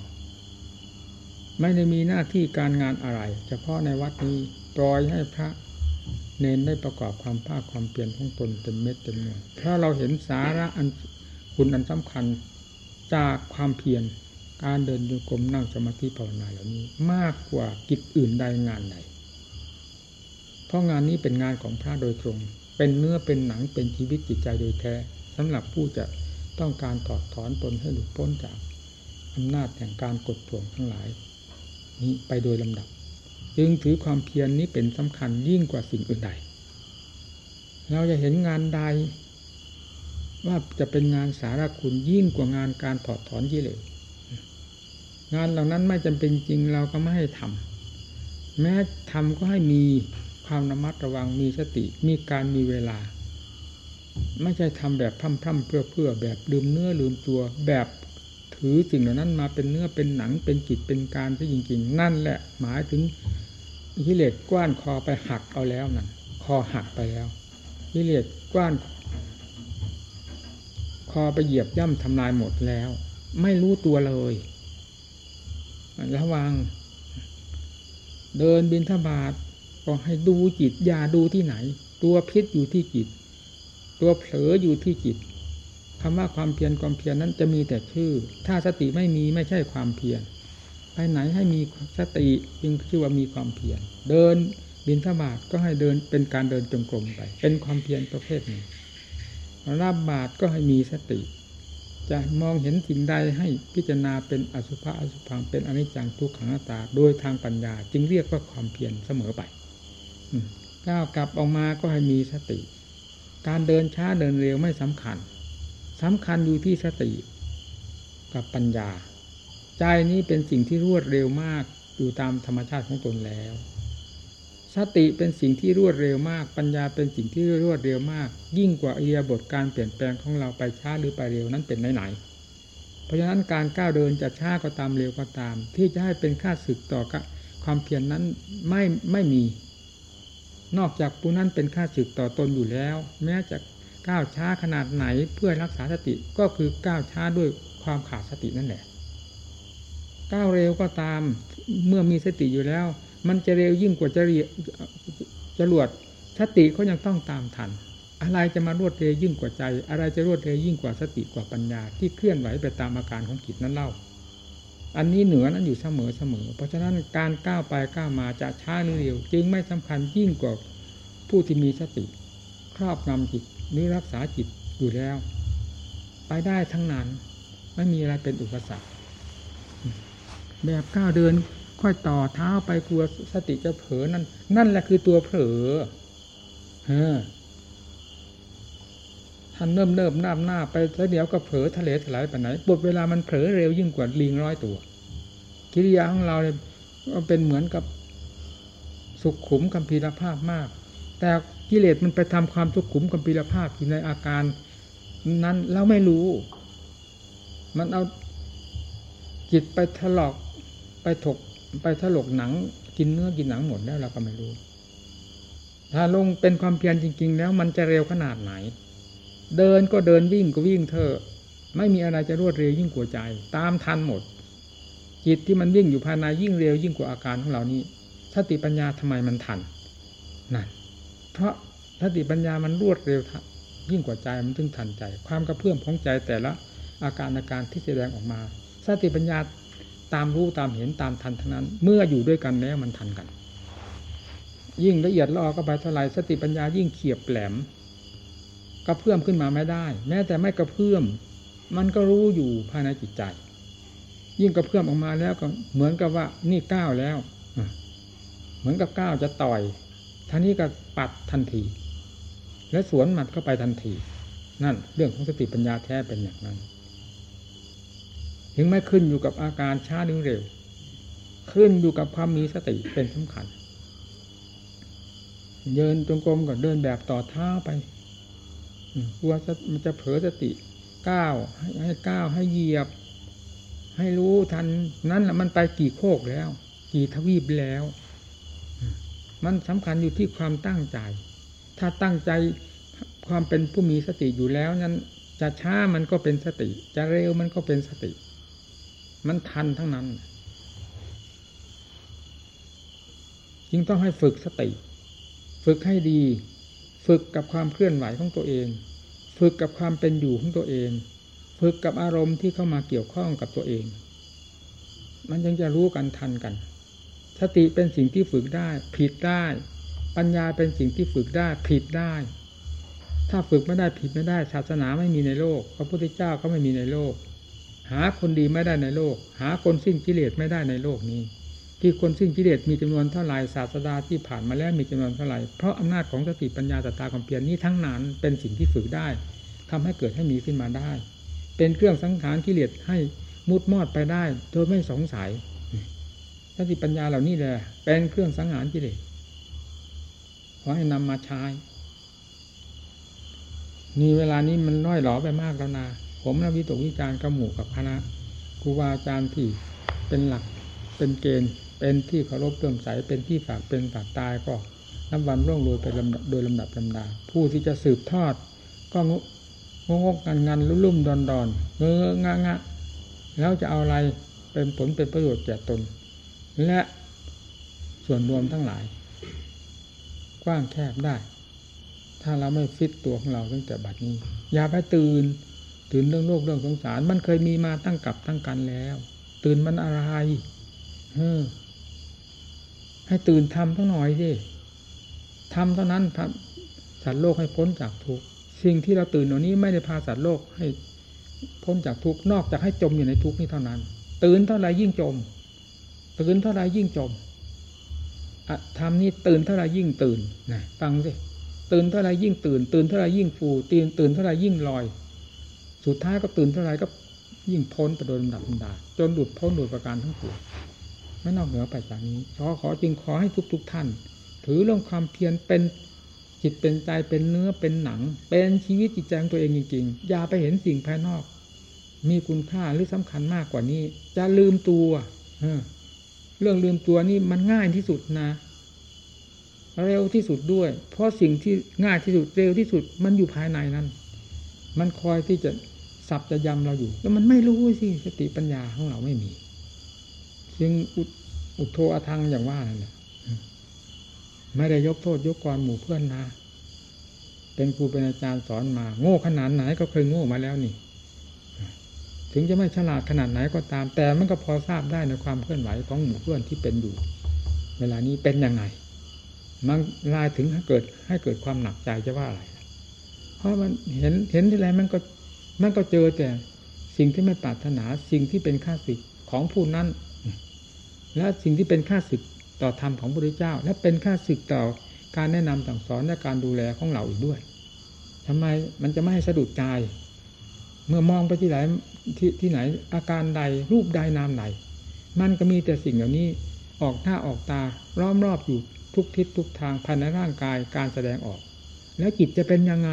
ไม่ได้มีหน้าที่การงานอะไร เฉพาะในวัดนี้ปล่อยให้พระเน้นได้ประกอบความภาคความเปลี่ยนของตนเต็มเม็ดเต็มหน่วยเพราเราเห็นสาระอันคุณอันสำคัญจากความเพียรการเดินโยกรมนั่งสมาธิภาวนาเหล่านี้ มากกว่ากิจอื่นใดงานใดเพราะงานนี้เป็นงานของพระโดยตรง เป็นเนื้อเป็นหนังเป็นชีวิตจิตใจโดยแท้สำหรับผู้จะต้องการถอดถอนตนให้หลุดพ้นจากอำนาจแห่งการกดท่วงทั้งหลาย นี้ไปโดยลำดับ จึงถือความเพียรนนี้เป็นสำคัญยิ่งกว่าสิ่งอื่นใด เราจะเห็นงานใด ว่าจะเป็นงานสาระคุณยิ่งกว่างานการถอดถอนกิเลสงานเหล่านั้นไม่จำเป็นจริงเราก็ไม่ให้ทำแม้ทำก็ให้มีความระมัดระวังมีสติมีการมีเวลา ไม่ใช่ทำแบบพร่ำๆเพื่อเพื่อแบบลืมเนื้อลืมตัวแบบ ถือสิ่งเหล่านั้นมาเป็นเนื้อเป็นหนังเป็นจิตเป็นการที่จริงๆ นั่นแหละหมายถึงกิเลสกว้านคอไปหักเอาแล้วนั่นคอหักไปแล้วกิเลสกว้าน คอไปเหยียบย่ำทำลายหมดแล้ว ไม่รู้ตัวเลยระวัง เดินบินทบาทก็ให้ดูจิตอย่าดูที่ไหน ตัวพิษอยู่ที่จิต ตัวเผลออยู่ที่จิต คำว่าความเพียรความเพียรนั้นจะมีแต่ชื่อ ถ้าสติไม่มีไม่ใช่ความเพียรไปไหนให้มีสติจึงชื่อว่ามีความเพียรเดินบินธบาตก็ให้เดินเป็นการเดินจงกรมไป เป็นความเพียรประเภทหนึ่งรับบาตก็ให้มีสติ จะมองเห็นสิ่งใดให้พิจารณาเป็นอสุภะอสุพังเป็นอนิจจังทุกขังตา โดยทางปัญญา จึงเรียกว่าความเพียรเสมอไปก้าวกลับออกมาก็ให้มีสติ การเดินช้าเดินเร็วไม่สำคัญ สำคัญอยู่ที่สติกับปัญญา ใจนี้เป็นสิ่งที่รวดเร็วมากอยู่ตามธรรมชาติของตนแล้ว สติเป็นสิ่งที่รวดเร็วมาก ปัญญาเป็นสิ่งที่รวดเร็วมาก ยิ่งกว่าเอียบทการเปลี่ยนแปลงของเราไปช้าหรือไปเร็วนั้นเป็นไหนๆเพราะฉะนั้นการก้าวเดินจะช้าก็ตามเร็วก็ตาม ที่จะให้เป็นค่าศึกต่อความเพียรนนั้นไม่ไม่มี นอกจากผู้นั้นเป็นค่าศึกต่อตนอยู่แล้ว แม้จะ ก้าวช้าขนาดไหนเพื่อรักษาสติก็คือก้าวช้าด้วยความขาดสตินั่นแหละ ก้าวเร็วก็ตามเมื่อมีสติอยู่แล้ว มันจะเร็วยิ่งกว่าจะเรียจรวดสติก็ยังต้องตามทัน อะไรจะมารวดเร็วยิ่งกว่าใจ อะไรจะรวดเร็วยิ่งกว่าสติกว่าปัญญา ที่เคลื่อนไหวไปตามอาการของจิตนั้นเล่า อันนี้เหนือนั้นอยู่เสมอเสมอ เพราะฉะนั้นการก้าวไปก้าวมาจะช้าหรือเร็ว จึงไม่สำคัญยิ่งกว่าผู้ที่มีสติ ครอบงำจิต หรือรักษาจิตอยู่แล้ว ไปได้ทั้งนั้น ไม่มีอะไรเป็นอุปสรรค แบบก้าวเดินค่อยต่อเท้าไปกลัวสติจะเผลอนั่น นั่นแหละคือตัวเผลอเฮ้ท่านเนิ่มเนิ่มน้าหน้าไปแล้วเดี๋ยวก็เผลอทะเลถลายไปไหนบทเวลามันเผลอเร็วยิ่งกว่าลิงร้อยตัว กิริยาของเราเนี่ยเป็นเหมือนกับสุขขุมกัมพีรภาพมาก แต่ กิเลสมันไปทำความสุขขุมกัมพีรภาพอยู่ในอาการ นั้นเราไม่รู้ มันเอาจิตไปถลอกไปถกไปถลกหนัง กินเนื้อกินหนังหมดแล้วเราก็ไม่รู้ ถ้าลงเป็นความเพียรจริง ๆ แล้วมันจะเร็วขนาดไหน เดินก็เดินวิ่งก็วิ่งเถอะไม่มีอะไรจะรวดเร็วยิ่งกว่าใจ ตามทันหมด จิตที่มันวิ่งอยู่ภายในยิ่งเร็วยิ่งกว่าอาการของเรานี้สติปัญญาทำไมมันทันนั่น เพราะสติปัญญามันรวดเร็วยิ่งกว่าใจมันถึงทันใจ ความกระเพื่อมของใจแต่ละอาการอาการที่แสดงออกมาสติปัญญาตามรู้ตามเห็นตามทันทั้งนั้น เมื่ออยู่ด้วยกันแล้วมันทันกัน ยิ่งละเอียดละออก็ไปเท่าไรสติปัญญายิ่งเขียบแหลมกระเพื่อมขึ้นมาไม่ได้ แม้แต่ไม่กระเพื่อมมันก็รู้อยู่ภายในจิตใจ ยิ่งกระเพื่อมออกมาแล้วก็เหมือนกับว่านี่ก้าวแล้วเหมือนกับก้าวจะต่อย ท่านี้ก็ปัดทันที และสวนหมัดเข้าไปทันที นั่นเรื่องของสติปัญญาแท้เป็นอย่างนั้น ถึงไม่ขึ้นอยู่กับอาการช้าหรือเร็ว ขึ้นอยู่กับความมีสติเป็นสำคัญ เดินจงกรมก็เดินแบบต่อเท้าไปกลัวมันจะเผลอสติก้าวให้ก้าวให้เหยียบ ให้รู้ทันนั่นแหละมันไปกี่โคกแล้ว กี่ทวีปแล้ว มันสำคัญอยู่ที่ความตั้งใจ ถ้าตั้งใจความเป็นผู้มีสติอยู่แล้วนั้น จะช้ามันก็เป็นสติ จะเร็วมันก็เป็นสติ มันทันทั้งนั้นจึงต้องให้ฝึกสติ ฝึกให้ดี ฝึกกับความเคลื่อนไหวของตัวเอง ฝึกกับความเป็นอยู่ของตัวเอง ฝึกกับอารมณ์ที่เข้ามาเกี่ยวข้องกับตัวเอง มันยังจะรู้กันทันกัน สติเป็นสิ่งที่ฝึกได้ ผิดได้ ปัญญาเป็นสิ่งที่ฝึกได้ ผิดได้ ถ้าฝึกไม่ได้ผิดไม่ได้ ศาสนาไม่มีในโลก พระพุทธเจ้าก็ไม่มีในโลก หาคนดีไม่ได้ในโลก หาคนสิ้นกิเลสไม่ได้ในโลกนี้ ที่คนสิ้นกิเลสมีจำนวนเท่าไหร่ศาสดาที่ผ่านมาแล้วมีจำนวนเท่าไหร่เพราะอำนาจของสติปัญญาตตาความเพียรนี้ทั้งนั้นเป็นสิ่งที่ฝึกได้ทำให้เกิดให้มีขึ้นมาได้ เป็นเครื่องสังขารกิเลสให้มุดมอดไปได้ โดยไม่สงสัย สติปัญญาเหล่านี้แหละเป็นเครื่องสังหารกิเลสขอให้นำมาใช้มีเวลานี้มันน้อยหลอไปมากแล้วนะผมนะวิตกวิจารณ์กระหมู่กับคณะครูบาอาจารย์ที่เป็นหลักเป็นเกณฑ์ เป็นที่เคารพเลื่อมใสเป็นที่ฝากเป็นฝากตายก็นับวันร่วงโรยไปลำโดยลำดับลำดา ผู้ที่จะสืบทอด ก็งงงกันงันลุ่มดอนดอนเงงะงะแล้วจะเอาอะไรเป็นผลเป็นประโยชน์แก่ตน และส่วนรวมทั้งหลาย กว้างแคบได้ ถ้าเราไม่ฟิตตัวของเราตั้งแต่บัดนี้ อย่าไปตื่น ตื่นเรื่องโลกเรื่องสงสาร มันเคยมีมาตั้งกับตั้งกันแล้ว ตื่นมันอะไรเออให้ตื่นทำตั้งหน่อยสิทำเท่านั้นทำสัตว์โลกให้พ้นจากทุกสิ่งที่เราตื่นเหล่านี้ไม่ได้พาสัตว์โลกให้พ้นจากทุกนอกจากให้จมอยู่ในทุกนี้เท่านั้น ตื่นเท่าไรยิ่งจม ตื่นเท่าไรยิ่งจมทำนี่ตื่นเท่าไรยิ่งตื่นนะฟังสิตื่นเท่าไรยิ่งตื่น ตื่นเท่าไรยิ่งฟูตื่นตื่นเท่าไรยิ่งลอย สุดท้ายก็ตื่นเท่าไรก็ยิ่งพ้นไปโดยลำดับลำดาจนหลุดพ้นโดยประการทั้งปวงไม่นอกเหนือไปจากนี้ขอขอจึงขอให้ทุก ๆทท่าน ถือเรื่องความเพียรเป็นจิตเป็นใจเป็นเนื้อเป็นหนัง เป็นชีวิตจิตใจของตัวเองจริงๆ อย่าไปเห็นสิ่งภายนอก มีคุณค่าหรือสำคัญมากกว่านี้ จะลืมตัว เรื่องลืมตัวนี่มันง่ายที่สุดนะ เร็วที่สุดด้วย เพราะสิ่งที่ง่ายที่สุดเร็วที่สุด มันอยู่ภายในนั้น มันคอยที่จะสับจะยำเราอยู่ แล้วมันไม่รู้สิสติปัญญาของเราไม่มีจึงอุดโทอทังอย่างว่านั่นแหละไม่ได้ยกโทษยกกรหมู่เพื่อนนะ เป็นครูเป็นอาจารย์สอนมา โง่ขนาดไหนก็เคยโง่มาแล้วนี่ ถึงจะไม่ฉลาดขนาดไหนก็ตาม แต่มันก็พอทราบได้ในความเคลื่อนไหวของหมู่เพื่อนที่เป็นอยู่ เวลานี้เป็นยังไงมันลายถึงให้เกิดให้เกิดความหนักใจจะว่าอะไร เพราะมันเห็นเห็นที่ไรมันก็มันก็เจอแต่สิ่งที่ไม่ปรารถนาสิ่งที่เป็นค่าศึกของผู้นั้น และสิ่งที่เป็นค่าศึกต่อธรรมของพระพุทธเจ้า และเป็นค่าศึกต่อการแนะนำสั่งสอนและการดูแลของเราอีกด้วยทำไมมันจะไม่ให้สะดุดใจ เมื่อมองไปที่ไหนที่ที่ไหนอาการใดรูปใดนามใดมันก็มีแต่สิ่งเหล่านี้ออกหน้าออกตาล้อมรอบอยู่ทุกทิศทุกทางภายในร่างกายการแสดงออก แล้วจิตจะเป็นยังไง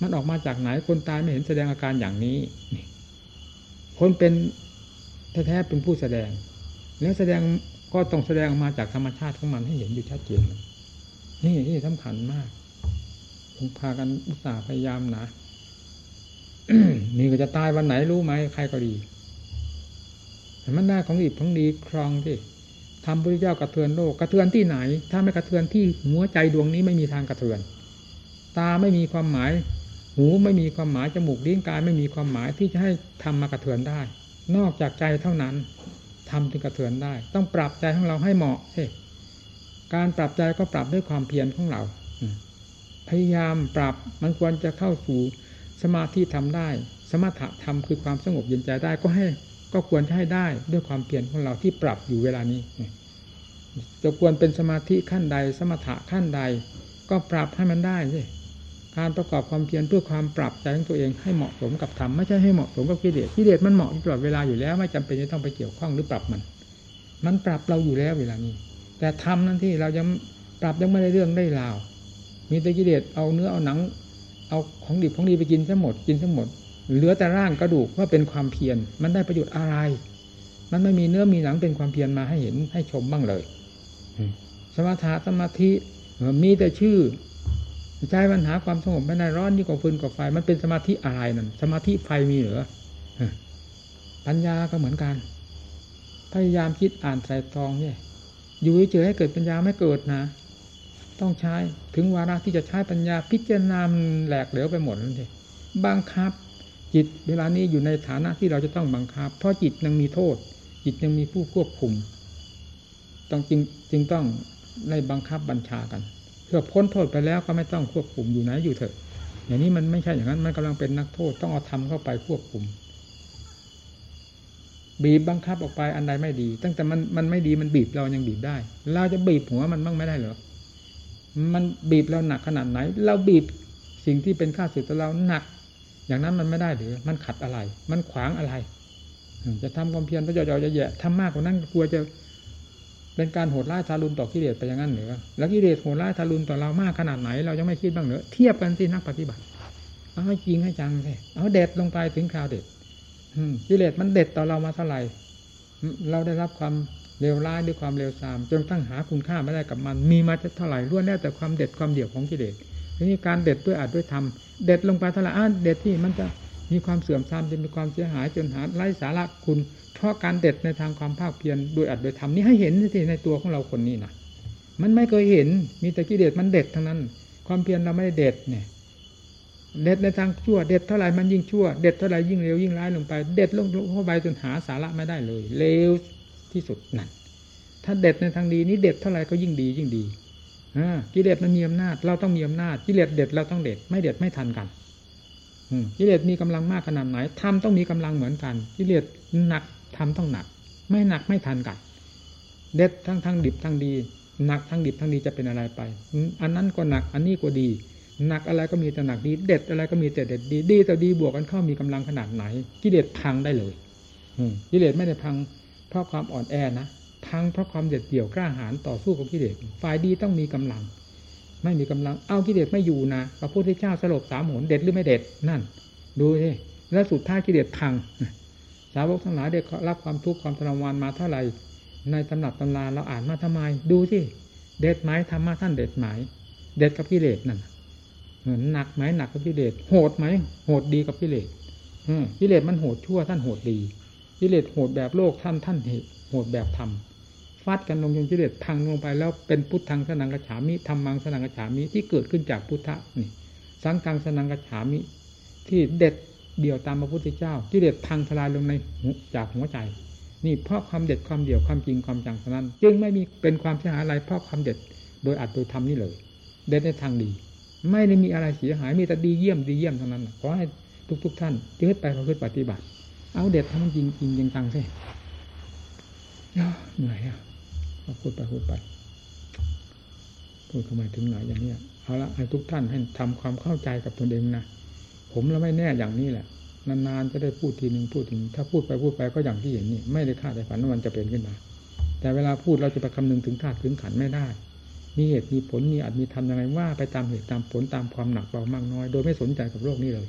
มันออกมาจากไหนคนตายไม่เห็นแสดงอาการอย่างนี้คนเป็นแท้ๆเป็นผู้แสดง แล้วแสดงก็ต้องแสดงออกมาจากธรรมชาติของมันให้เห็นอยู่ชัดเจนนี่นี่สำคัญมากคงพากันอุตส่าห์พยายามนะ นี่ก็จะตายวันไหนรู้ไหมใครก็ดีมันได้ของดีของดีครองที่ทำพระเจ้ากระเทือนโลกกระเทือนที่ไหน ถ้าไม่กระเทือนที่หัวใจดวงนี้ไม่มีทางกระเทือน ตาไม่มีความหมาย หูไม่มีความหมายจมูกลิ้นกายไม่มีความหมายที่จะให้ทำมากระเทือนได้ นอกจากใจเท่านั้นทำถึงกระเทือนได้ ต้องปรับใจของเราให้เหมาะใช่การปรับใจก็ปรับด้วยความเพียรของเราพยายามปรับมันควรจะเข้าสู่ สมาธิทำได้ สมถะธรรมคือความสงบเย็นใจได้ก็ให้ก็ควรจะให้ได้ด้วยความเพียรของเราที่ปรับอยู่เวลานี้ จะควรเป็นสมาธิขั้นใด สมถะขั้นใด ก็ปรับให้มันได้สิการประกอบความเพียรเพื่อความปรับใจของตัวเองให้เหมาะสมกับธรรมไม่ใช่ให้เหมาะสมกับกิเลสกิเลสมันเหมาะตลอดเวลาอยู่แล้วไม่จำเป็นจะต้องไปเกี่ยวข้องหรือปรับมัน มันปรับเราอยู่แล้วเวลานี้ แต่ธรรมนั้นที่เรายังปรับยังไม่ได้เรื่องได้ราวมีแต่กิเลสเอาเนื้อเอาหนัง เอาของดิบของดีไปกินซะหมดกินซะหมด เหลือแต่ร่างกระดูกว่าเป็นความเพียรมันได้ประโยชน์อะไร มันไม่มีเนื้อมีหนังเป็นความเพียรมาให้เห็นให้ชมบ้างเลยสมาธิสมาธิมีแต่ชื่อใจปัญหาความสงบไม่ได้ร้อนนี่กว่าฟืนกว่าไฟ มันเป็นสมาธิอะไรนั่นสมาธิไฟมีเหรอปัญญาก็เหมือนกัน พยายามคิดอ่านใส่ตองเนี่ยอยู่เฉยให้เกิดปัญญาไม่เกิดนะ ต้องใช้ ถึงวาระที่จะใช้ปัญญาพิจารณาแหลกเหลวไปหมดนั่นเองบังคับ จิตเวลานี้อยู่ในฐานะที่เราจะต้องบังคับ เพราะจิตยังมีโทษ จิตยังมีผู้ควบคุม ต้องจริงจึงต้องในบังคับบัญชากันเพื่อพ้นโทษไปแล้วก็ไม่ต้องควบคุมอยู่ไหนอยู่เถอะ อย่างนี้มันไม่ใช่อย่างนั้นมันกำลังเป็นนักโทษต้องเอาทำเข้าไปควบคุมบีบบังคับออกไปอันใดไม่ดี ตั้งแต่มันมันไม่ดีมันบีบเรายังบีบได้ เราจะบีบหัวมันบ้างไม่ได้เหรอ มันบีบเราหนักขนาดไหน เราบีบสิ่งที่เป็นข้าศึกต่อเราหนัก อย่างนั้นมันไม่ได้หรือ มันขัดอะไร มันขวางอะไร จะทำความเพียรพระเจ้าจะแย่ทำมากกว่านั้นกลัวจะเป็นการโหดร้ายทารุณต่อกิเลสไปอย่างนั้นเหรือแล้วกิเลสโหดร้ายทารุณต่อเรามากขนาดไหน เรายังไม่คิดบ้างเหรอเทียบกันสินักปฏิบัติ เอาให้จริงให้จังเลยเอาเด็ดลงไปถึงคราวเด็ดกิเลสมันเด็ดต่อเรามาเท่าไหร่เราได้รับความ เลวร้ายด้วยความเลวทรามจนตั้งหาคุณค่าไม่ได้กับมัน มีมาจะเท่าไหร่ล้วนแล้วแต่ความเด็ดความเดี่ยวของกิเลสทีนี้การเด็ดด้วยอัดด้วยทำเด็ดลงไปเท่าไหร่เด็ดที่มันจะมีความเสื่อมทรามจะมีความเสียหายจนหาไร้สาระคุณ เพราะการเด็ดในทางความภาคเพียรโดยอัดโดยทำนี้ให้เห็นทีในตัวของเราคนนี้นะมันไม่เคยเห็นมีแต่กิเลสมันเด็ดทั้งนั้น ความเพียรเราไม่ได้เด็ดเนี่ยเด็ดในทางชั่ว เด็ดเท่าไหร่มันยิ่งชั่ว เด็ดเท่าไหร่ยิ่งเร็วยิ่งร้ายลงไป เด็ดลงเข้าไปจนหาสาระไม่ได้เลยเร็ว ที่สุดนั่นถ้าเด็ดในทางดีนี้เด็ดเท่าไหร่ก็ยิ่งดียิ่งดีกิเลสมันมีอำนาจ เราต้องมีอำนาจกิเลสเด็ดเราต้องเด็ด ไม่เด็ดไม่ทันกันกิเลสมีกำลังมากขนาดไหนทำต้องมีกำลังเหมือนกันกิเลสหนักทำต้องหนัก ไม่หนักไม่ทันกัน เด็ดทั้งทั้งดิบทั้งดี หนักทั้งดิบทั้งดีจะเป็นอะไรไป อันนั้นก็หนักอันนี้ก็ดี หนักอะไรก็มีแต่หนักดี เด็ดอะไรก็มีแต่เด็ดดี ดีแต่ดีบวกกันเข้ามีกำลังขนาดไหนกิเลสพังได้เลยกิเลสไม่ได้พัง เพราะความอ่อนแอนะพังเพราะความเด็ดเดี่ยวกล้าหาญต่อสู้กับกิเลสฝ่ายดีต้องมีกำลัง ไม่มีกำลังเอากิเลสไม่อยู่นะพระพุทธเจ้าสลบสามหนเด็ดหรือไม่เด็ดนั่น ดูสิแล้วสุดท้ายกิเลสพังสาวกทั้งหลายได้รับความทุกข์ความทรมานมาเท่าไหร่ในตำหนักตำราเราอ่านมาทำไม ดูสิเด็ดไหมธรรมะท่านเด็ดไหมเด็ดกับกิเลสนั่นเหมือนหนักไหมหนักกับกิเลสโหดไหมโหดดีกับกิเลสกิเลสมันโหดชั่วท่านโหดดี กิเลสโหดแบบโลกท่านท่านโหดแบบธรรมฟาดกันลงจนกิเลสพังลงไปแล้วเป็นพุทธังสนังกระฉามิธรรมังสนังกระฉามิที่เกิดขึ้นจากพุทธะนี่ สังฆังสนังกระฉามิ ที่เด็ดเดี่ยวตามพระพุทธเจ้ากิเลสพังทลายลงในจากหัวใจ นี่เพราะความเด็ดความเดี่ยวความจริงความจังนั้น จึงไม่มีเป็นความเสียหายอะไรเพราะความเด็ดโดยอัดโดยทำนี่เลย เด็ดในทางดี ไม่ได้มีอะไรเสียหายมีแต่ดีเยี่ยมดีเยี่ยมเท่านั้นขอให้ทุก ๆทท่านยึดไปเราคือปฏิบัติ เอาเด็ดทำจริงจริงจังจังสิเหนื่อยอะพูดไปพูดไปพูดทำไมถึงไหนอย่างนี้เอาละให้ทุกท่านให้ทำความเข้าใจกับตนเองนะผมแล้วไม่แน่อย่างนี้แหละนานๆจะได้พูดทีหนึ่งพูดถึงถ้าพูดไปพูดไปก็อย่างที่เห็นนี่ไม่ได้คาดแต่ฝันว่ามันจะเป็นขึ้นมาแต่เวลาพูดเราจะไปคำนึงถึงธาตุถึงขันไม่ได้ มีเหตุมีผลมีอาจมีทำยังไงว่า ไปตามเหตุตามผลตามความหนักเบามากน้อย โดยไม่สนใจกับโลกนี้เลย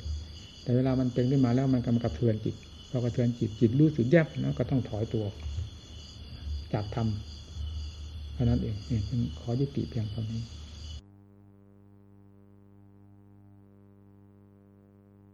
แต่เวลามันเป็นขึ้นมาแล้วมันกำกับเทือนจิต พอกระเทือนจิตจิตรู้สึกแยบนะก็ต้องถอยตัวจากธรรมเท่านั้นเองเนี่ยขอยุติเพียงเท่านี้